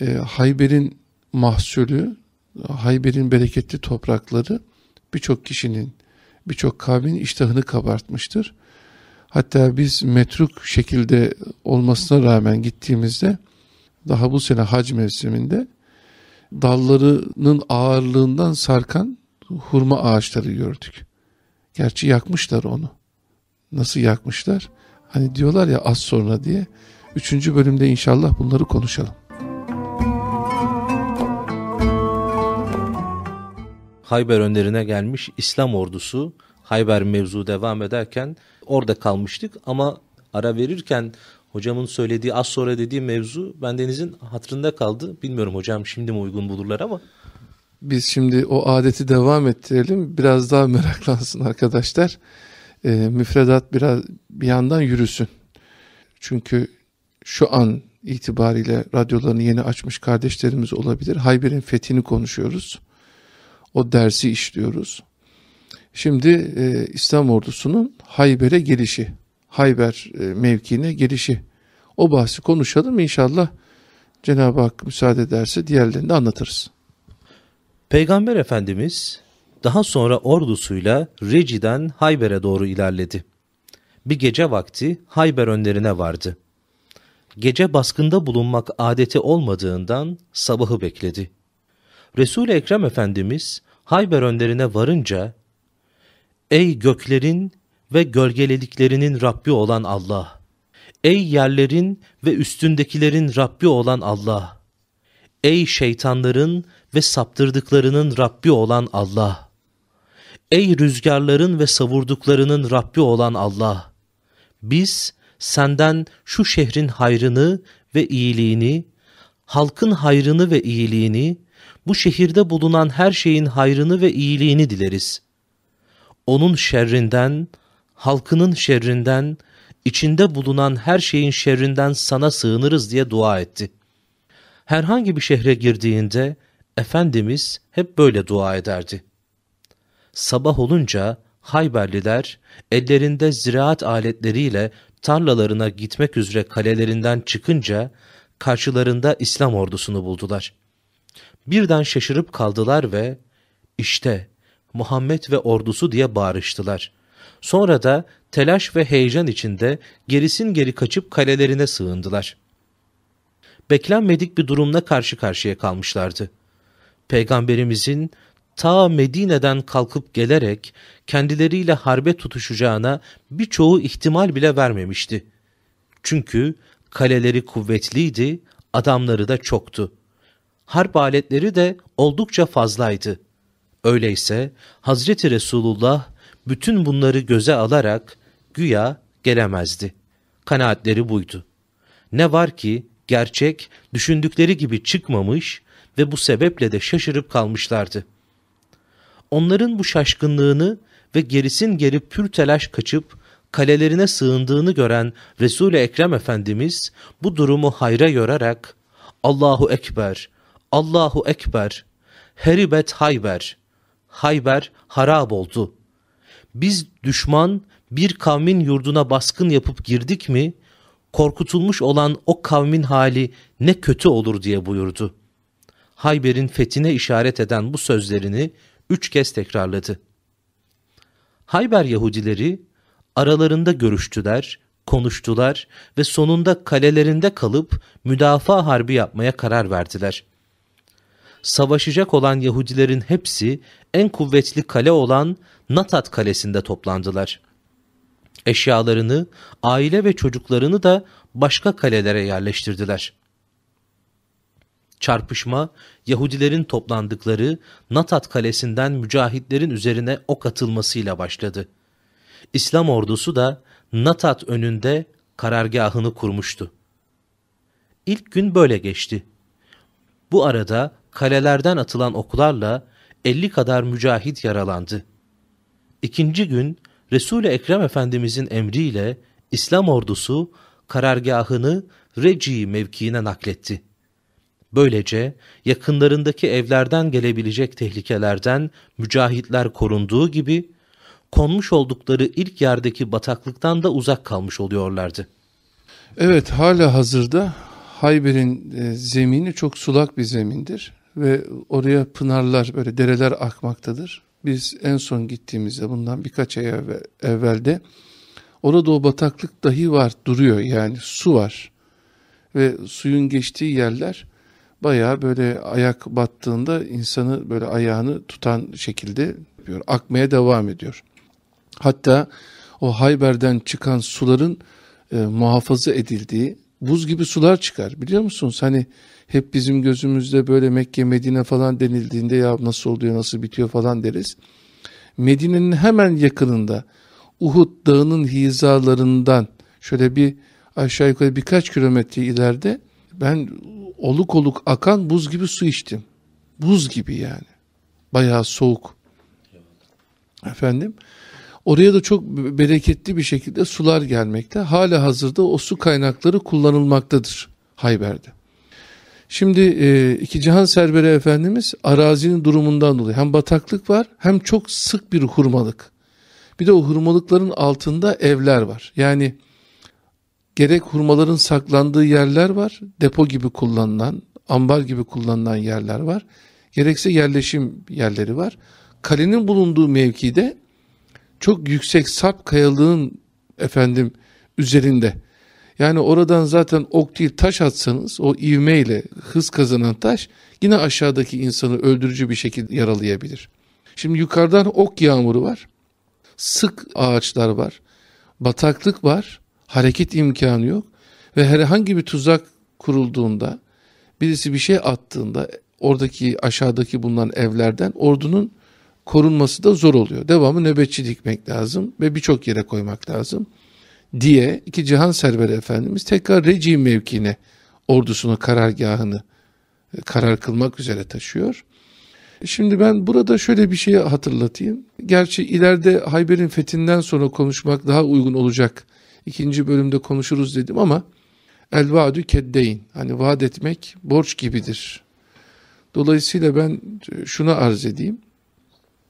B: e, Hayber'in mahsulü, Hayber'in bereketli toprakları birçok kişinin, birçok kavmin iştahını kabartmıştır. Hatta biz metruk şekilde olmasına rağmen gittiğimizde daha bu sene hac mevsiminde dallarının ağırlığından sarkan hurma ağaçları gördük. Gerçi yakmışlar onu. Nasıl yakmışlar? Hani diyorlar ya az sonra diye. Üçüncü bölümde inşallah bunları konuşalım.
A: Hayber önlerine gelmiş İslam ordusu Hayber mevzu devam ederken orada kalmıştık ama ara verirken hocamın söylediği az sonra dediği mevzu bendenizin hatırında kaldı. Bilmiyorum hocam şimdi mi uygun bulurlar ama.
B: Biz şimdi o adeti devam ettirelim. Biraz daha meraklansın arkadaşlar. E, müfredat biraz bir yandan yürüsün. Çünkü şu an itibariyle radyolarını yeni açmış kardeşlerimiz olabilir. Hayber'in fethini konuşuyoruz. O dersi işliyoruz. Şimdi e, İslam ordusunun Hayber'e gelişi, Hayber e, mevkiine gelişi. O bahsi konuşalım inşallah Cenab-ı Hak müsaade ederse diğerlerini de anlatırız.
A: Peygamber Efendimiz daha sonra ordusuyla Reci'den Hayber'e doğru ilerledi. Bir gece vakti Hayber önlerine vardı. Gece baskında bulunmak adeti olmadığından sabahı bekledi. Resul-i Ekrem Efendimiz Hayber önlerine varınca Ey göklerin ve gölgelediklerinin Rabbi olan Allah! Ey yerlerin ve üstündekilerin Rabbi olan Allah! Ey şeytanların ve saptırdıklarının Rabbi olan Allah! Ey rüzgarların ve savurduklarının Rabbi olan Allah! Biz senden şu şehrin hayrını ve iyiliğini, halkın hayrını ve iyiliğini, bu şehirde bulunan her şeyin hayrını ve iyiliğini dileriz. Onun şerrinden, halkının şerrinden, içinde bulunan her şeyin şerrinden sana sığınırız diye dua etti. Herhangi bir şehre girdiğinde Efendimiz hep böyle dua ederdi. Sabah olunca Hayberliler ellerinde ziraat aletleriyle tarlalarına gitmek üzere kalelerinden çıkınca karşılarında İslam ordusunu buldular. Birden şaşırıp kaldılar ve işte Muhammed ve ordusu diye bağırıştılar. Sonra da telaş ve heyecan içinde gerisin geri kaçıp kalelerine sığındılar. Beklenmedik bir durumla karşı karşıya kalmışlardı. Peygamberimizin ta Medine'den kalkıp gelerek kendileriyle harbe tutuşacağına birçoğu ihtimal bile vermemişti. Çünkü kaleleri kuvvetliydi, adamları da çoktu. Harp aletleri de oldukça fazlaydı. Öyleyse Hazreti Resulullah bütün bunları göze alarak güya gelemezdi. Kanaatleri buydu. Ne var ki gerçek düşündükleri gibi çıkmamış ve bu sebeple de şaşırıp kalmışlardı. Onların bu şaşkınlığını ve gerisin geri pür telaş kaçıp kalelerine sığındığını gören Resul-i Ekrem Efendimiz bu durumu hayra yorarak Allahu Ekber, Allahu Ekber, heribet Hayber, Hayber harap oldu. Biz düşman bir kavmin yurduna baskın yapıp girdik mi, korkutulmuş olan o kavmin hali ne kötü olur diye buyurdu. Hayber'in fethine işaret eden bu sözlerini üç kez tekrarladı. Hayber Yahudileri aralarında görüştüler, konuştular ve sonunda kalelerinde kalıp müdafaa harbi yapmaya karar verdiler. Savaşacak olan Yahudilerin hepsi en kuvvetli kale olan Natat kalesinde toplandılar. Eşyalarını, aile ve çocuklarını da başka kalelere yerleştirdiler. Çarpışma, Yahudilerin toplandıkları Natat kalesinden mücahitlerin üzerine ok atılmasıyla başladı. İslam ordusu da Natat önünde karargahını kurmuştu. İlk gün böyle geçti. Bu arada kalelerden atılan oklarla 50 kadar mücahit yaralandı. İkinci gün Resul-i Ekrem Efendimizin emriyle İslam ordusu karargahını Reci mevkiine nakletti. Böylece yakınlarındaki evlerden gelebilecek tehlikelerden mücahitler korunduğu gibi konmuş oldukları ilk yerdeki bataklıktan da uzak kalmış oluyorlardı.
B: Evet hala hazırda Hayber'in e, zemini çok sulak bir zemindir ve oraya pınarlar böyle dereler akmaktadır. Biz en son gittiğimizde bundan birkaç ay evvel, evvelde orada o bataklık dahi var duruyor yani su var ve suyun geçtiği yerler bayağı böyle ayak battığında insanı böyle ayağını tutan şekilde yapıyor. Akmaya devam ediyor. Hatta o Hayber'den çıkan suların e, muhafaza edildiği buz gibi sular çıkar biliyor musunuz? Hani hep bizim gözümüzde böyle Mekke Medine falan denildiğinde ya nasıl oluyor nasıl bitiyor falan deriz. Medine'nin hemen yakınında Uhud dağının hizalarından şöyle bir aşağı yukarı birkaç kilometre ileride ben oluk oluk akan buz gibi su içtim. Buz gibi yani. Bayağı soğuk. Efendim. Oraya da çok bereketli bir şekilde sular gelmekte. Hala hazırda o su kaynakları kullanılmaktadır Hayber'de. Şimdi e, iki Cihan Serberi Efendimiz arazinin durumundan dolayı hem bataklık var hem çok sık bir hurmalık. Bir de o hurmalıkların altında evler var. Yani gerek hurmaların saklandığı yerler var, depo gibi kullanılan, ambar gibi kullanılan yerler var. Gerekse yerleşim yerleri var. Kalenin bulunduğu mevkide çok yüksek sarp kayalığın efendim üzerinde. Yani oradan zaten ok değil taş atsanız o ivmeyle hız kazanan taş yine aşağıdaki insanı öldürücü bir şekilde yaralayabilir. Şimdi yukarıdan ok yağmuru var. Sık ağaçlar var. Bataklık var. Hareket imkanı yok. Ve herhangi bir tuzak kurulduğunda birisi bir şey attığında oradaki aşağıdaki bulunan evlerden ordunun korunması da zor oluyor. Devamı nöbetçi dikmek lazım ve birçok yere koymak lazım diye iki Cihan Serveri Efendimiz tekrar Reci mevkine ordusunu karargahını e, karar kılmak üzere taşıyor. Şimdi ben burada şöyle bir şey hatırlatayım. Gerçi ileride Hayber'in fethinden sonra konuşmak daha uygun olacak. İkinci bölümde konuşuruz dedim ama el vaadü keddeyn hani vaat etmek borç gibidir. Dolayısıyla ben şunu arz edeyim.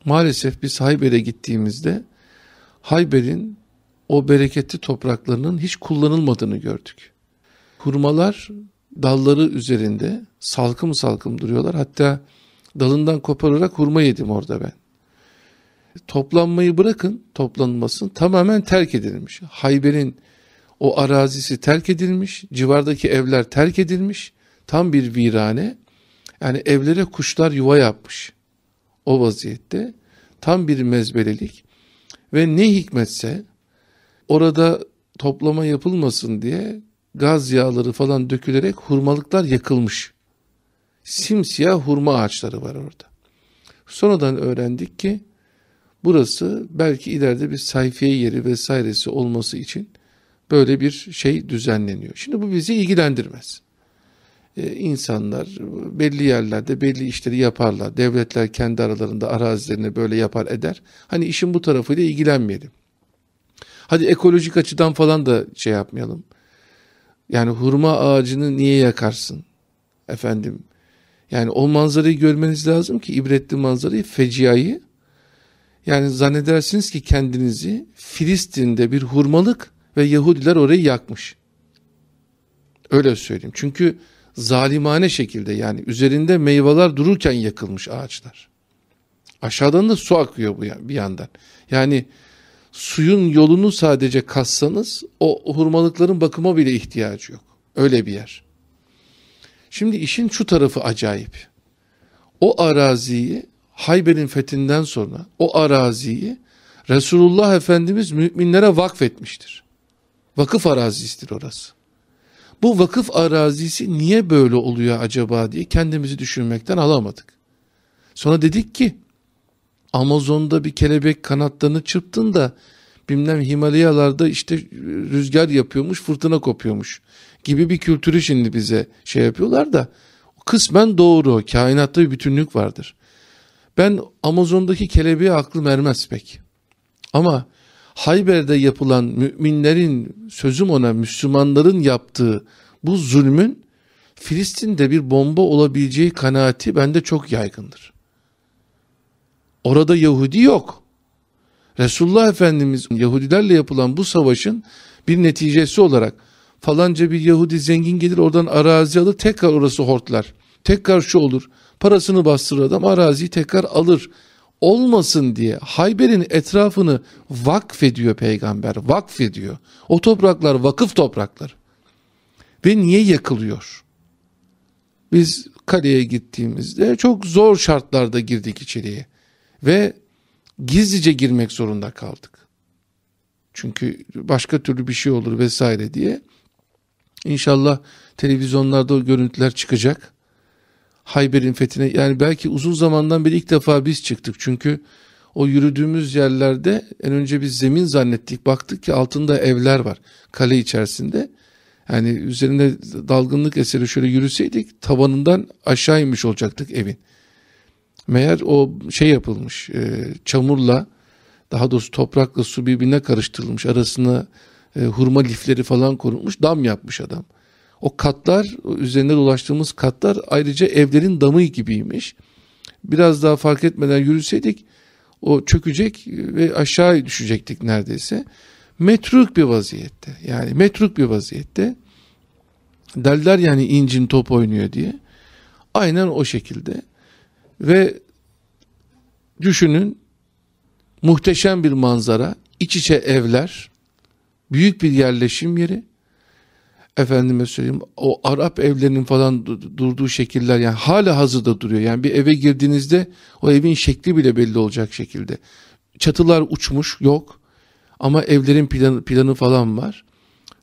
B: Maalesef biz Hayber'e gittiğimizde Hayber'in o bereketli topraklarının hiç kullanılmadığını gördük. Hurmalar dalları üzerinde salkım salkım duruyorlar. Hatta dalından kopararak hurma yedim orada ben. Toplanmayı bırakın, toplanmasın tamamen terk edilmiş. Hayber'in o arazisi terk edilmiş, civardaki evler terk edilmiş, tam bir virane. Yani evlere kuşlar yuva yapmış o vaziyette tam bir mezbelelik ve ne hikmetse orada toplama yapılmasın diye gaz yağları falan dökülerek hurmalıklar yakılmış. Simsiyah hurma ağaçları var orada. Sonradan öğrendik ki burası belki ileride bir sayfiye yeri vesairesi olması için böyle bir şey düzenleniyor. Şimdi bu bizi ilgilendirmez. Ee, insanlar belli yerlerde belli işleri yaparlar. Devletler kendi aralarında arazilerini böyle yapar eder. Hani işin bu tarafıyla ilgilenmeyelim. Hadi ekolojik açıdan falan da şey yapmayalım. Yani hurma ağacını niye yakarsın? Efendim yani o manzarayı görmeniz lazım ki ibretli manzarayı, feciayı. Yani zannedersiniz ki kendinizi Filistin'de bir hurmalık ve Yahudiler orayı yakmış. Öyle söyleyeyim. Çünkü zalimane şekilde yani üzerinde meyveler dururken yakılmış ağaçlar. Aşağıdan da su akıyor bu bir yandan. Yani suyun yolunu sadece kassanız o hurmalıkların bakıma bile ihtiyacı yok. Öyle bir yer. Şimdi işin şu tarafı acayip. O araziyi Hayber'in fethinden sonra o araziyi Resulullah Efendimiz müminlere vakfetmiştir. Vakıf arazisidir orası. Bu vakıf arazisi niye böyle oluyor acaba diye kendimizi düşünmekten alamadık. Sonra dedik ki Amazon'da bir kelebek kanatlarını çırptın bilmem Himalayalarda işte rüzgar yapıyormuş fırtına kopuyormuş gibi bir kültürü şimdi bize şey yapıyorlar da kısmen doğru kainatta bir bütünlük vardır. Ben Amazon'daki kelebeğe aklım ermez pek. Ama Hayber'de yapılan müminlerin, sözüm ona Müslümanların yaptığı bu zulmün Filistin'de bir bomba olabileceği kanaati bende çok yaygındır. Orada Yahudi yok. Resulullah Efendimiz Yahudilerle yapılan bu savaşın bir neticesi olarak falanca bir Yahudi zengin gelir oradan arazi alır tekrar orası hortlar. Tekrar şu olur parasını bastırır adam araziyi tekrar alır. Olmasın diye Hayber'in etrafını vakfediyor peygamber vakfediyor. O topraklar vakıf topraklar. Ve niye yakılıyor? Biz kaleye gittiğimizde çok zor şartlarda girdik içeriye. Ve gizlice girmek zorunda kaldık. Çünkü başka türlü bir şey olur vesaire diye. İnşallah televizyonlarda o görüntüler çıkacak. Hayber'in fethine yani belki uzun zamandan beri ilk defa biz çıktık. Çünkü o yürüdüğümüz yerlerde en önce biz zemin zannettik. Baktık ki altında evler var kale içerisinde. Yani üzerinde dalgınlık eseri şöyle yürüseydik tavanından aşağı inmiş olacaktık evin. Meğer o şey yapılmış e, çamurla daha doğrusu toprakla su birbirine karıştırılmış arasına e, hurma lifleri falan konulmuş dam yapmış adam. O katlar üzerinde dolaştığımız katlar ayrıca evlerin damı gibiymiş. Biraz daha fark etmeden yürüseydik o çökecek ve aşağı düşecektik neredeyse. Metruk bir vaziyette yani metruk bir vaziyette derler yani incin top oynuyor diye. Aynen o şekilde ve düşünün muhteşem bir manzara, iç içe evler, büyük bir yerleşim yeri. Efendime söyleyeyim o Arap evlerinin falan durduğu şekiller yani hala hazırda duruyor. Yani bir eve girdiğinizde o evin şekli bile belli olacak şekilde. Çatılar uçmuş yok ama evlerin planı, planı falan var.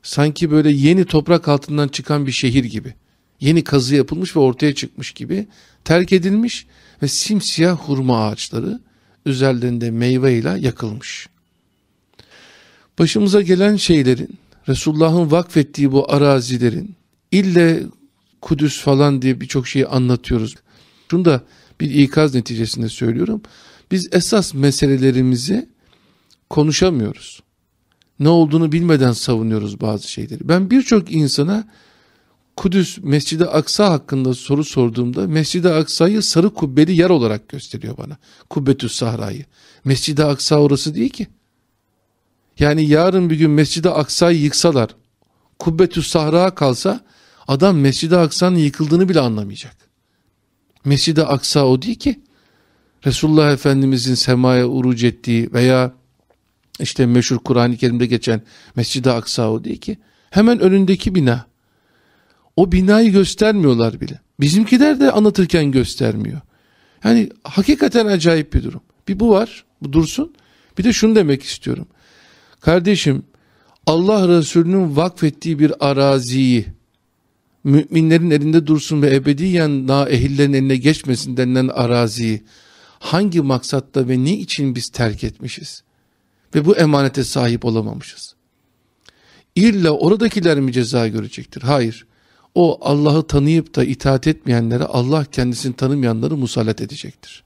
B: Sanki böyle yeni toprak altından çıkan bir şehir gibi. Yeni kazı yapılmış ve ortaya çıkmış gibi terk edilmiş ve simsiyah hurma ağaçları üzerlerinde meyve ile yakılmış. Başımıza gelen şeylerin, Resulullah'ın vakfettiği bu arazilerin, ille Kudüs falan diye birçok şeyi anlatıyoruz. Şunu da bir ikaz neticesinde söylüyorum. Biz esas meselelerimizi konuşamıyoruz. Ne olduğunu bilmeden savunuyoruz bazı şeyleri. Ben birçok insana Kudüs Mescid-i Aksa hakkında soru sorduğumda Mescid-i Aksa'yı sarı kubbeli yer olarak gösteriyor bana. Kubbetü Sahra'yı. Mescid-i Aksa orası değil ki. Yani yarın bir gün Mescid-i Aksa'yı yıksalar, Kubbetü Sahra kalsa adam Mescid-i Aksa'nın yıkıldığını bile anlamayacak. Mescid-i Aksa o değil ki. Resulullah Efendimizin semaya uruc ettiği veya işte meşhur Kur'an-ı Kerim'de geçen Mescid-i Aksa o değil ki. Hemen önündeki bina. O binayı göstermiyorlar bile. Bizimkiler de anlatırken göstermiyor. Yani hakikaten acayip bir durum. Bir bu var, bu dursun. Bir de şunu demek istiyorum. Kardeşim, Allah Resulü'nün vakfettiği bir araziyi müminlerin elinde dursun ve ebediyen naehillerin eline geçmesin denilen araziyi hangi maksatta ve ne için biz terk etmişiz? Ve bu emanete sahip olamamışız. İlla oradakiler mi ceza görecektir? Hayır. O Allah'ı tanıyıp da itaat etmeyenlere Allah kendisini tanımayanları musallat edecektir.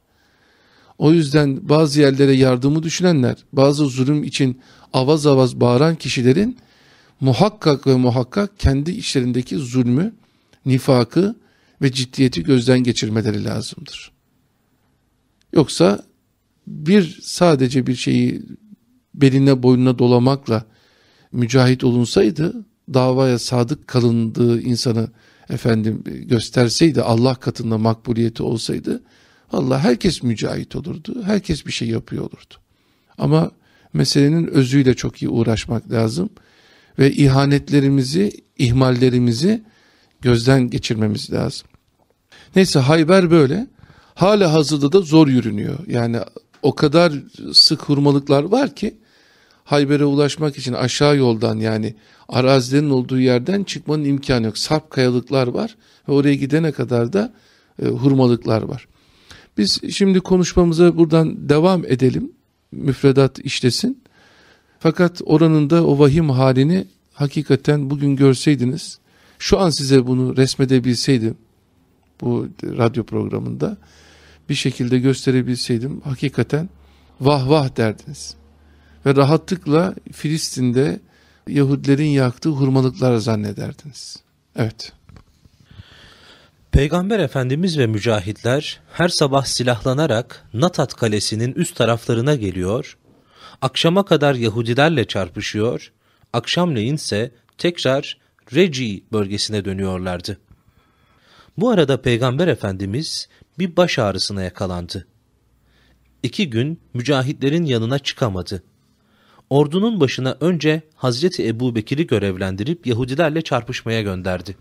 B: O yüzden bazı yerlere yardımı düşünenler, bazı zulüm için avaz avaz bağıran kişilerin muhakkak ve muhakkak kendi işlerindeki zulmü, nifakı ve ciddiyeti gözden geçirmeleri lazımdır. Yoksa bir sadece bir şeyi beline boynuna dolamakla mücahit olunsaydı davaya sadık kalındığı insanı efendim gösterseydi Allah katında makbuliyeti olsaydı Allah herkes mücahit olurdu. Herkes bir şey yapıyor olurdu. Ama meselenin özüyle çok iyi uğraşmak lazım ve ihanetlerimizi, ihmallerimizi gözden geçirmemiz lazım. Neyse Hayber böyle. Hala hazırda da zor yürünüyor. Yani o kadar sık hurmalıklar var ki Hayber'e ulaşmak için aşağı yoldan yani arazilerin olduğu yerden çıkmanın imkanı yok. Sarp kayalıklar var ve oraya gidene kadar da e, hurmalıklar var. Biz şimdi konuşmamıza buradan devam edelim. Müfredat işlesin. Fakat oranın da o vahim halini hakikaten bugün görseydiniz, şu an size bunu resmedebilseydim bu radyo programında, bir şekilde gösterebilseydim hakikaten vah vah derdiniz. Ve rahatlıkla Filistin'de Yahudilerin yaktığı hurmalıklar zannederdiniz. Evet.
A: Peygamber Efendimiz ve mücahitler her sabah silahlanarak Natat Kalesi'nin üst taraflarına geliyor, akşama kadar Yahudilerle çarpışıyor, akşamleyin ise tekrar Reci bölgesine dönüyorlardı. Bu arada Peygamber Efendimiz bir baş ağrısına yakalandı. İki gün mücahitlerin yanına çıkamadı. Ordunun başına önce Hazreti Ebu Bekir'i görevlendirip Yahudilerle çarpışmaya gönderdi.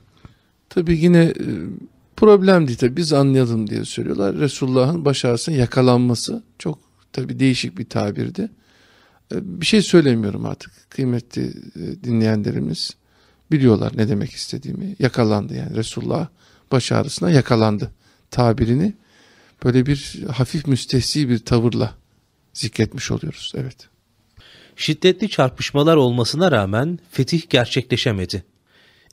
B: Tabi yine e, problem değil tabi biz anlayalım diye söylüyorlar. Resulullah'ın baş ağrısına yakalanması çok tabi değişik bir tabirdi. E, bir şey söylemiyorum artık kıymetli e, dinleyenlerimiz biliyorlar ne demek istediğimi. Yakalandı yani Resulullah baş ağrısına yakalandı tabirini böyle bir hafif müstehsi bir tavırla zikretmiş oluyoruz. Evet.
A: Şiddetli çarpışmalar olmasına rağmen fetih gerçekleşemedi.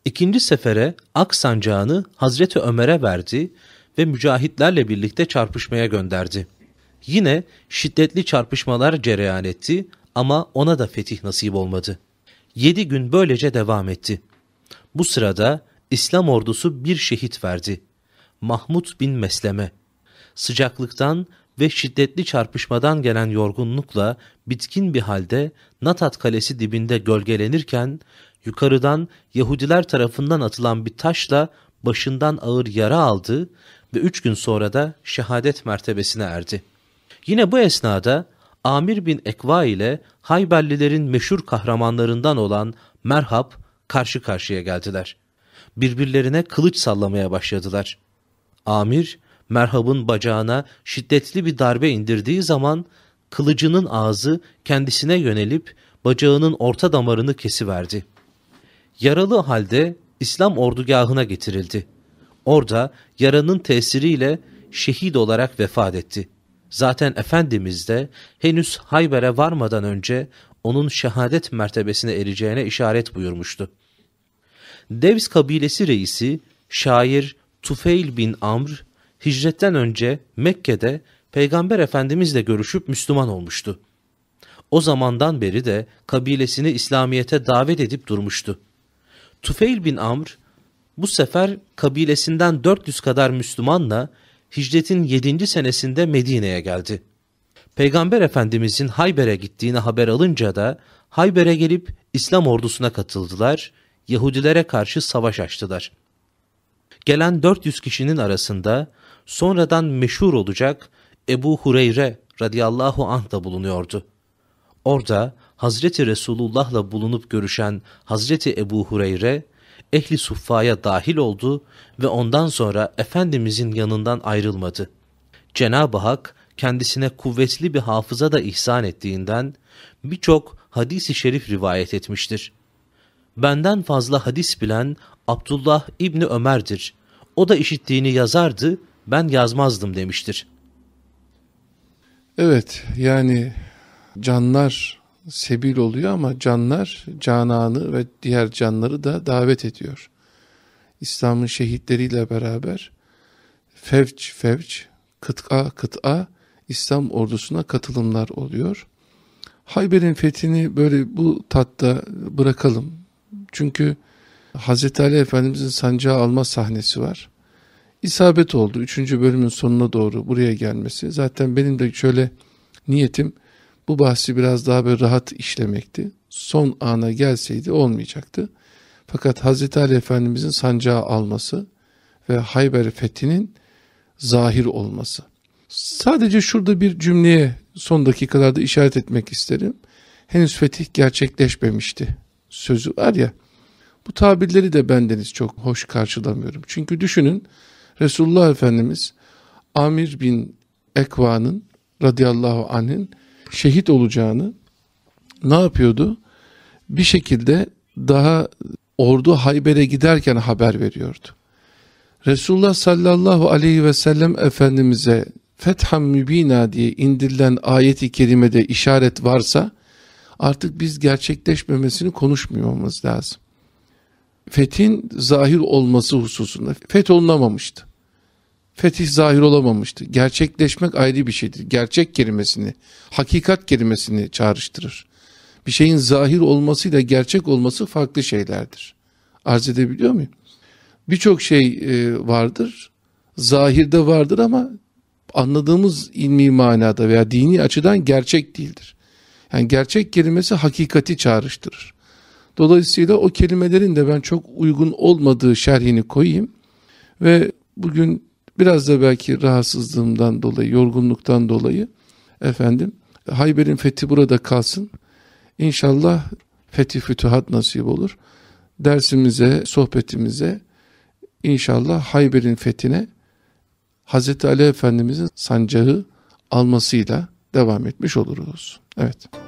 A: İkinci sefere Ak sancağını Hazreti Ömer'e verdi ve mücahitlerle birlikte çarpışmaya gönderdi. Yine şiddetli çarpışmalar cereyan etti ama ona da fetih nasip olmadı. Yedi gün böylece devam etti. Bu sırada İslam ordusu bir şehit verdi. Mahmud bin Mesleme. Sıcaklıktan ve şiddetli çarpışmadan gelen yorgunlukla bitkin bir halde Natat Kalesi dibinde gölgelenirken yukarıdan Yahudiler tarafından atılan bir taşla başından ağır yara aldı ve üç gün sonra da şehadet mertebesine erdi. Yine bu esnada Amir bin Ekva ile Hayberlilerin meşhur kahramanlarından olan Merhab karşı karşıya geldiler. Birbirlerine kılıç sallamaya başladılar. Amir, Merhab'ın bacağına şiddetli bir darbe indirdiği zaman kılıcının ağzı kendisine yönelip bacağının orta damarını kesiverdi. Yaralı halde İslam ordugahına getirildi. Orada yaranın tesiriyle şehit olarak vefat etti. Zaten Efendimiz de henüz Hayber'e varmadan önce onun şehadet mertebesine ereceğine işaret buyurmuştu. Devs kabilesi reisi şair Tufeil bin Amr hicretten önce Mekke'de Peygamber Efendimizle görüşüp Müslüman olmuştu. O zamandan beri de kabilesini İslamiyet'e davet edip durmuştu. Tufeil bin Amr bu sefer kabilesinden 400 kadar Müslümanla hicretin 7. senesinde Medine'ye geldi. Peygamber Efendimizin Hayber'e gittiğini haber alınca da Hayber'e gelip İslam ordusuna katıldılar, Yahudilere karşı savaş açtılar. Gelen 400 kişinin arasında sonradan meşhur olacak Ebu Hureyre radıyallahu anh da bulunuyordu. Orada Hazreti Resulullah'la bulunup görüşen Hazreti Ebu Hureyre, ehli suffaya dahil oldu ve ondan sonra Efendimizin yanından ayrılmadı. Cenab-ı Hak kendisine kuvvetli bir hafıza da ihsan ettiğinden birçok hadisi şerif rivayet etmiştir. Benden fazla hadis bilen Abdullah İbni Ömer'dir. O da işittiğini yazardı, ben yazmazdım demiştir.
B: Evet, yani canlar sebil oluyor ama canlar cananı ve diğer canları da davet ediyor. İslam'ın şehitleriyle beraber fevç fevç, kıta kıta İslam ordusuna katılımlar oluyor. Hayber'in fethini böyle bu tatta bırakalım. Çünkü Hazreti Ali Efendimizin sancağı alma sahnesi var. İsabet oldu. Üçüncü bölümün sonuna doğru buraya gelmesi. Zaten benim de şöyle niyetim bu bahsi biraz daha böyle rahat işlemekti. Son ana gelseydi olmayacaktı. Fakat Hazreti Ali Efendimizin sancağı alması ve Hayber fethinin zahir olması. Sadece şurada bir cümleye son dakikalarda işaret etmek isterim. Henüz fetih gerçekleşmemişti sözü var ya. Bu tabirleri de bendeniz çok hoş karşılamıyorum. Çünkü düşünün Resulullah Efendimiz Amir bin Ekva'nın radıyallahu anh'ın şehit olacağını ne yapıyordu? Bir şekilde daha ordu Hayber'e giderken haber veriyordu. Resulullah sallallahu aleyhi ve sellem Efendimiz'e Fetham Mübina diye indirilen ayeti kerimede işaret varsa artık biz gerçekleşmemesini konuşmamamız lazım. Fethin zahir olması hususunda feth olunamamıştı. Fetih zahir olamamıştı. Gerçekleşmek ayrı bir şeydir. Gerçek kelimesini, hakikat kelimesini çağrıştırır. Bir şeyin zahir olmasıyla gerçek olması farklı şeylerdir. Arz edebiliyor muyum? Birçok şey e, vardır, zahirde vardır ama anladığımız ilmi manada veya dini açıdan gerçek değildir. Yani gerçek kelimesi hakikati çağrıştırır. Dolayısıyla o kelimelerin de ben çok uygun olmadığı şerhini koyayım ve bugün biraz da belki rahatsızlığımdan dolayı, yorgunluktan dolayı efendim Hayber'in fethi burada kalsın. İnşallah fethi fütuhat nasip olur. Dersimize, sohbetimize inşallah Hayber'in fethine Hazreti Ali Efendimizin sancağı almasıyla devam etmiş oluruz. Evet.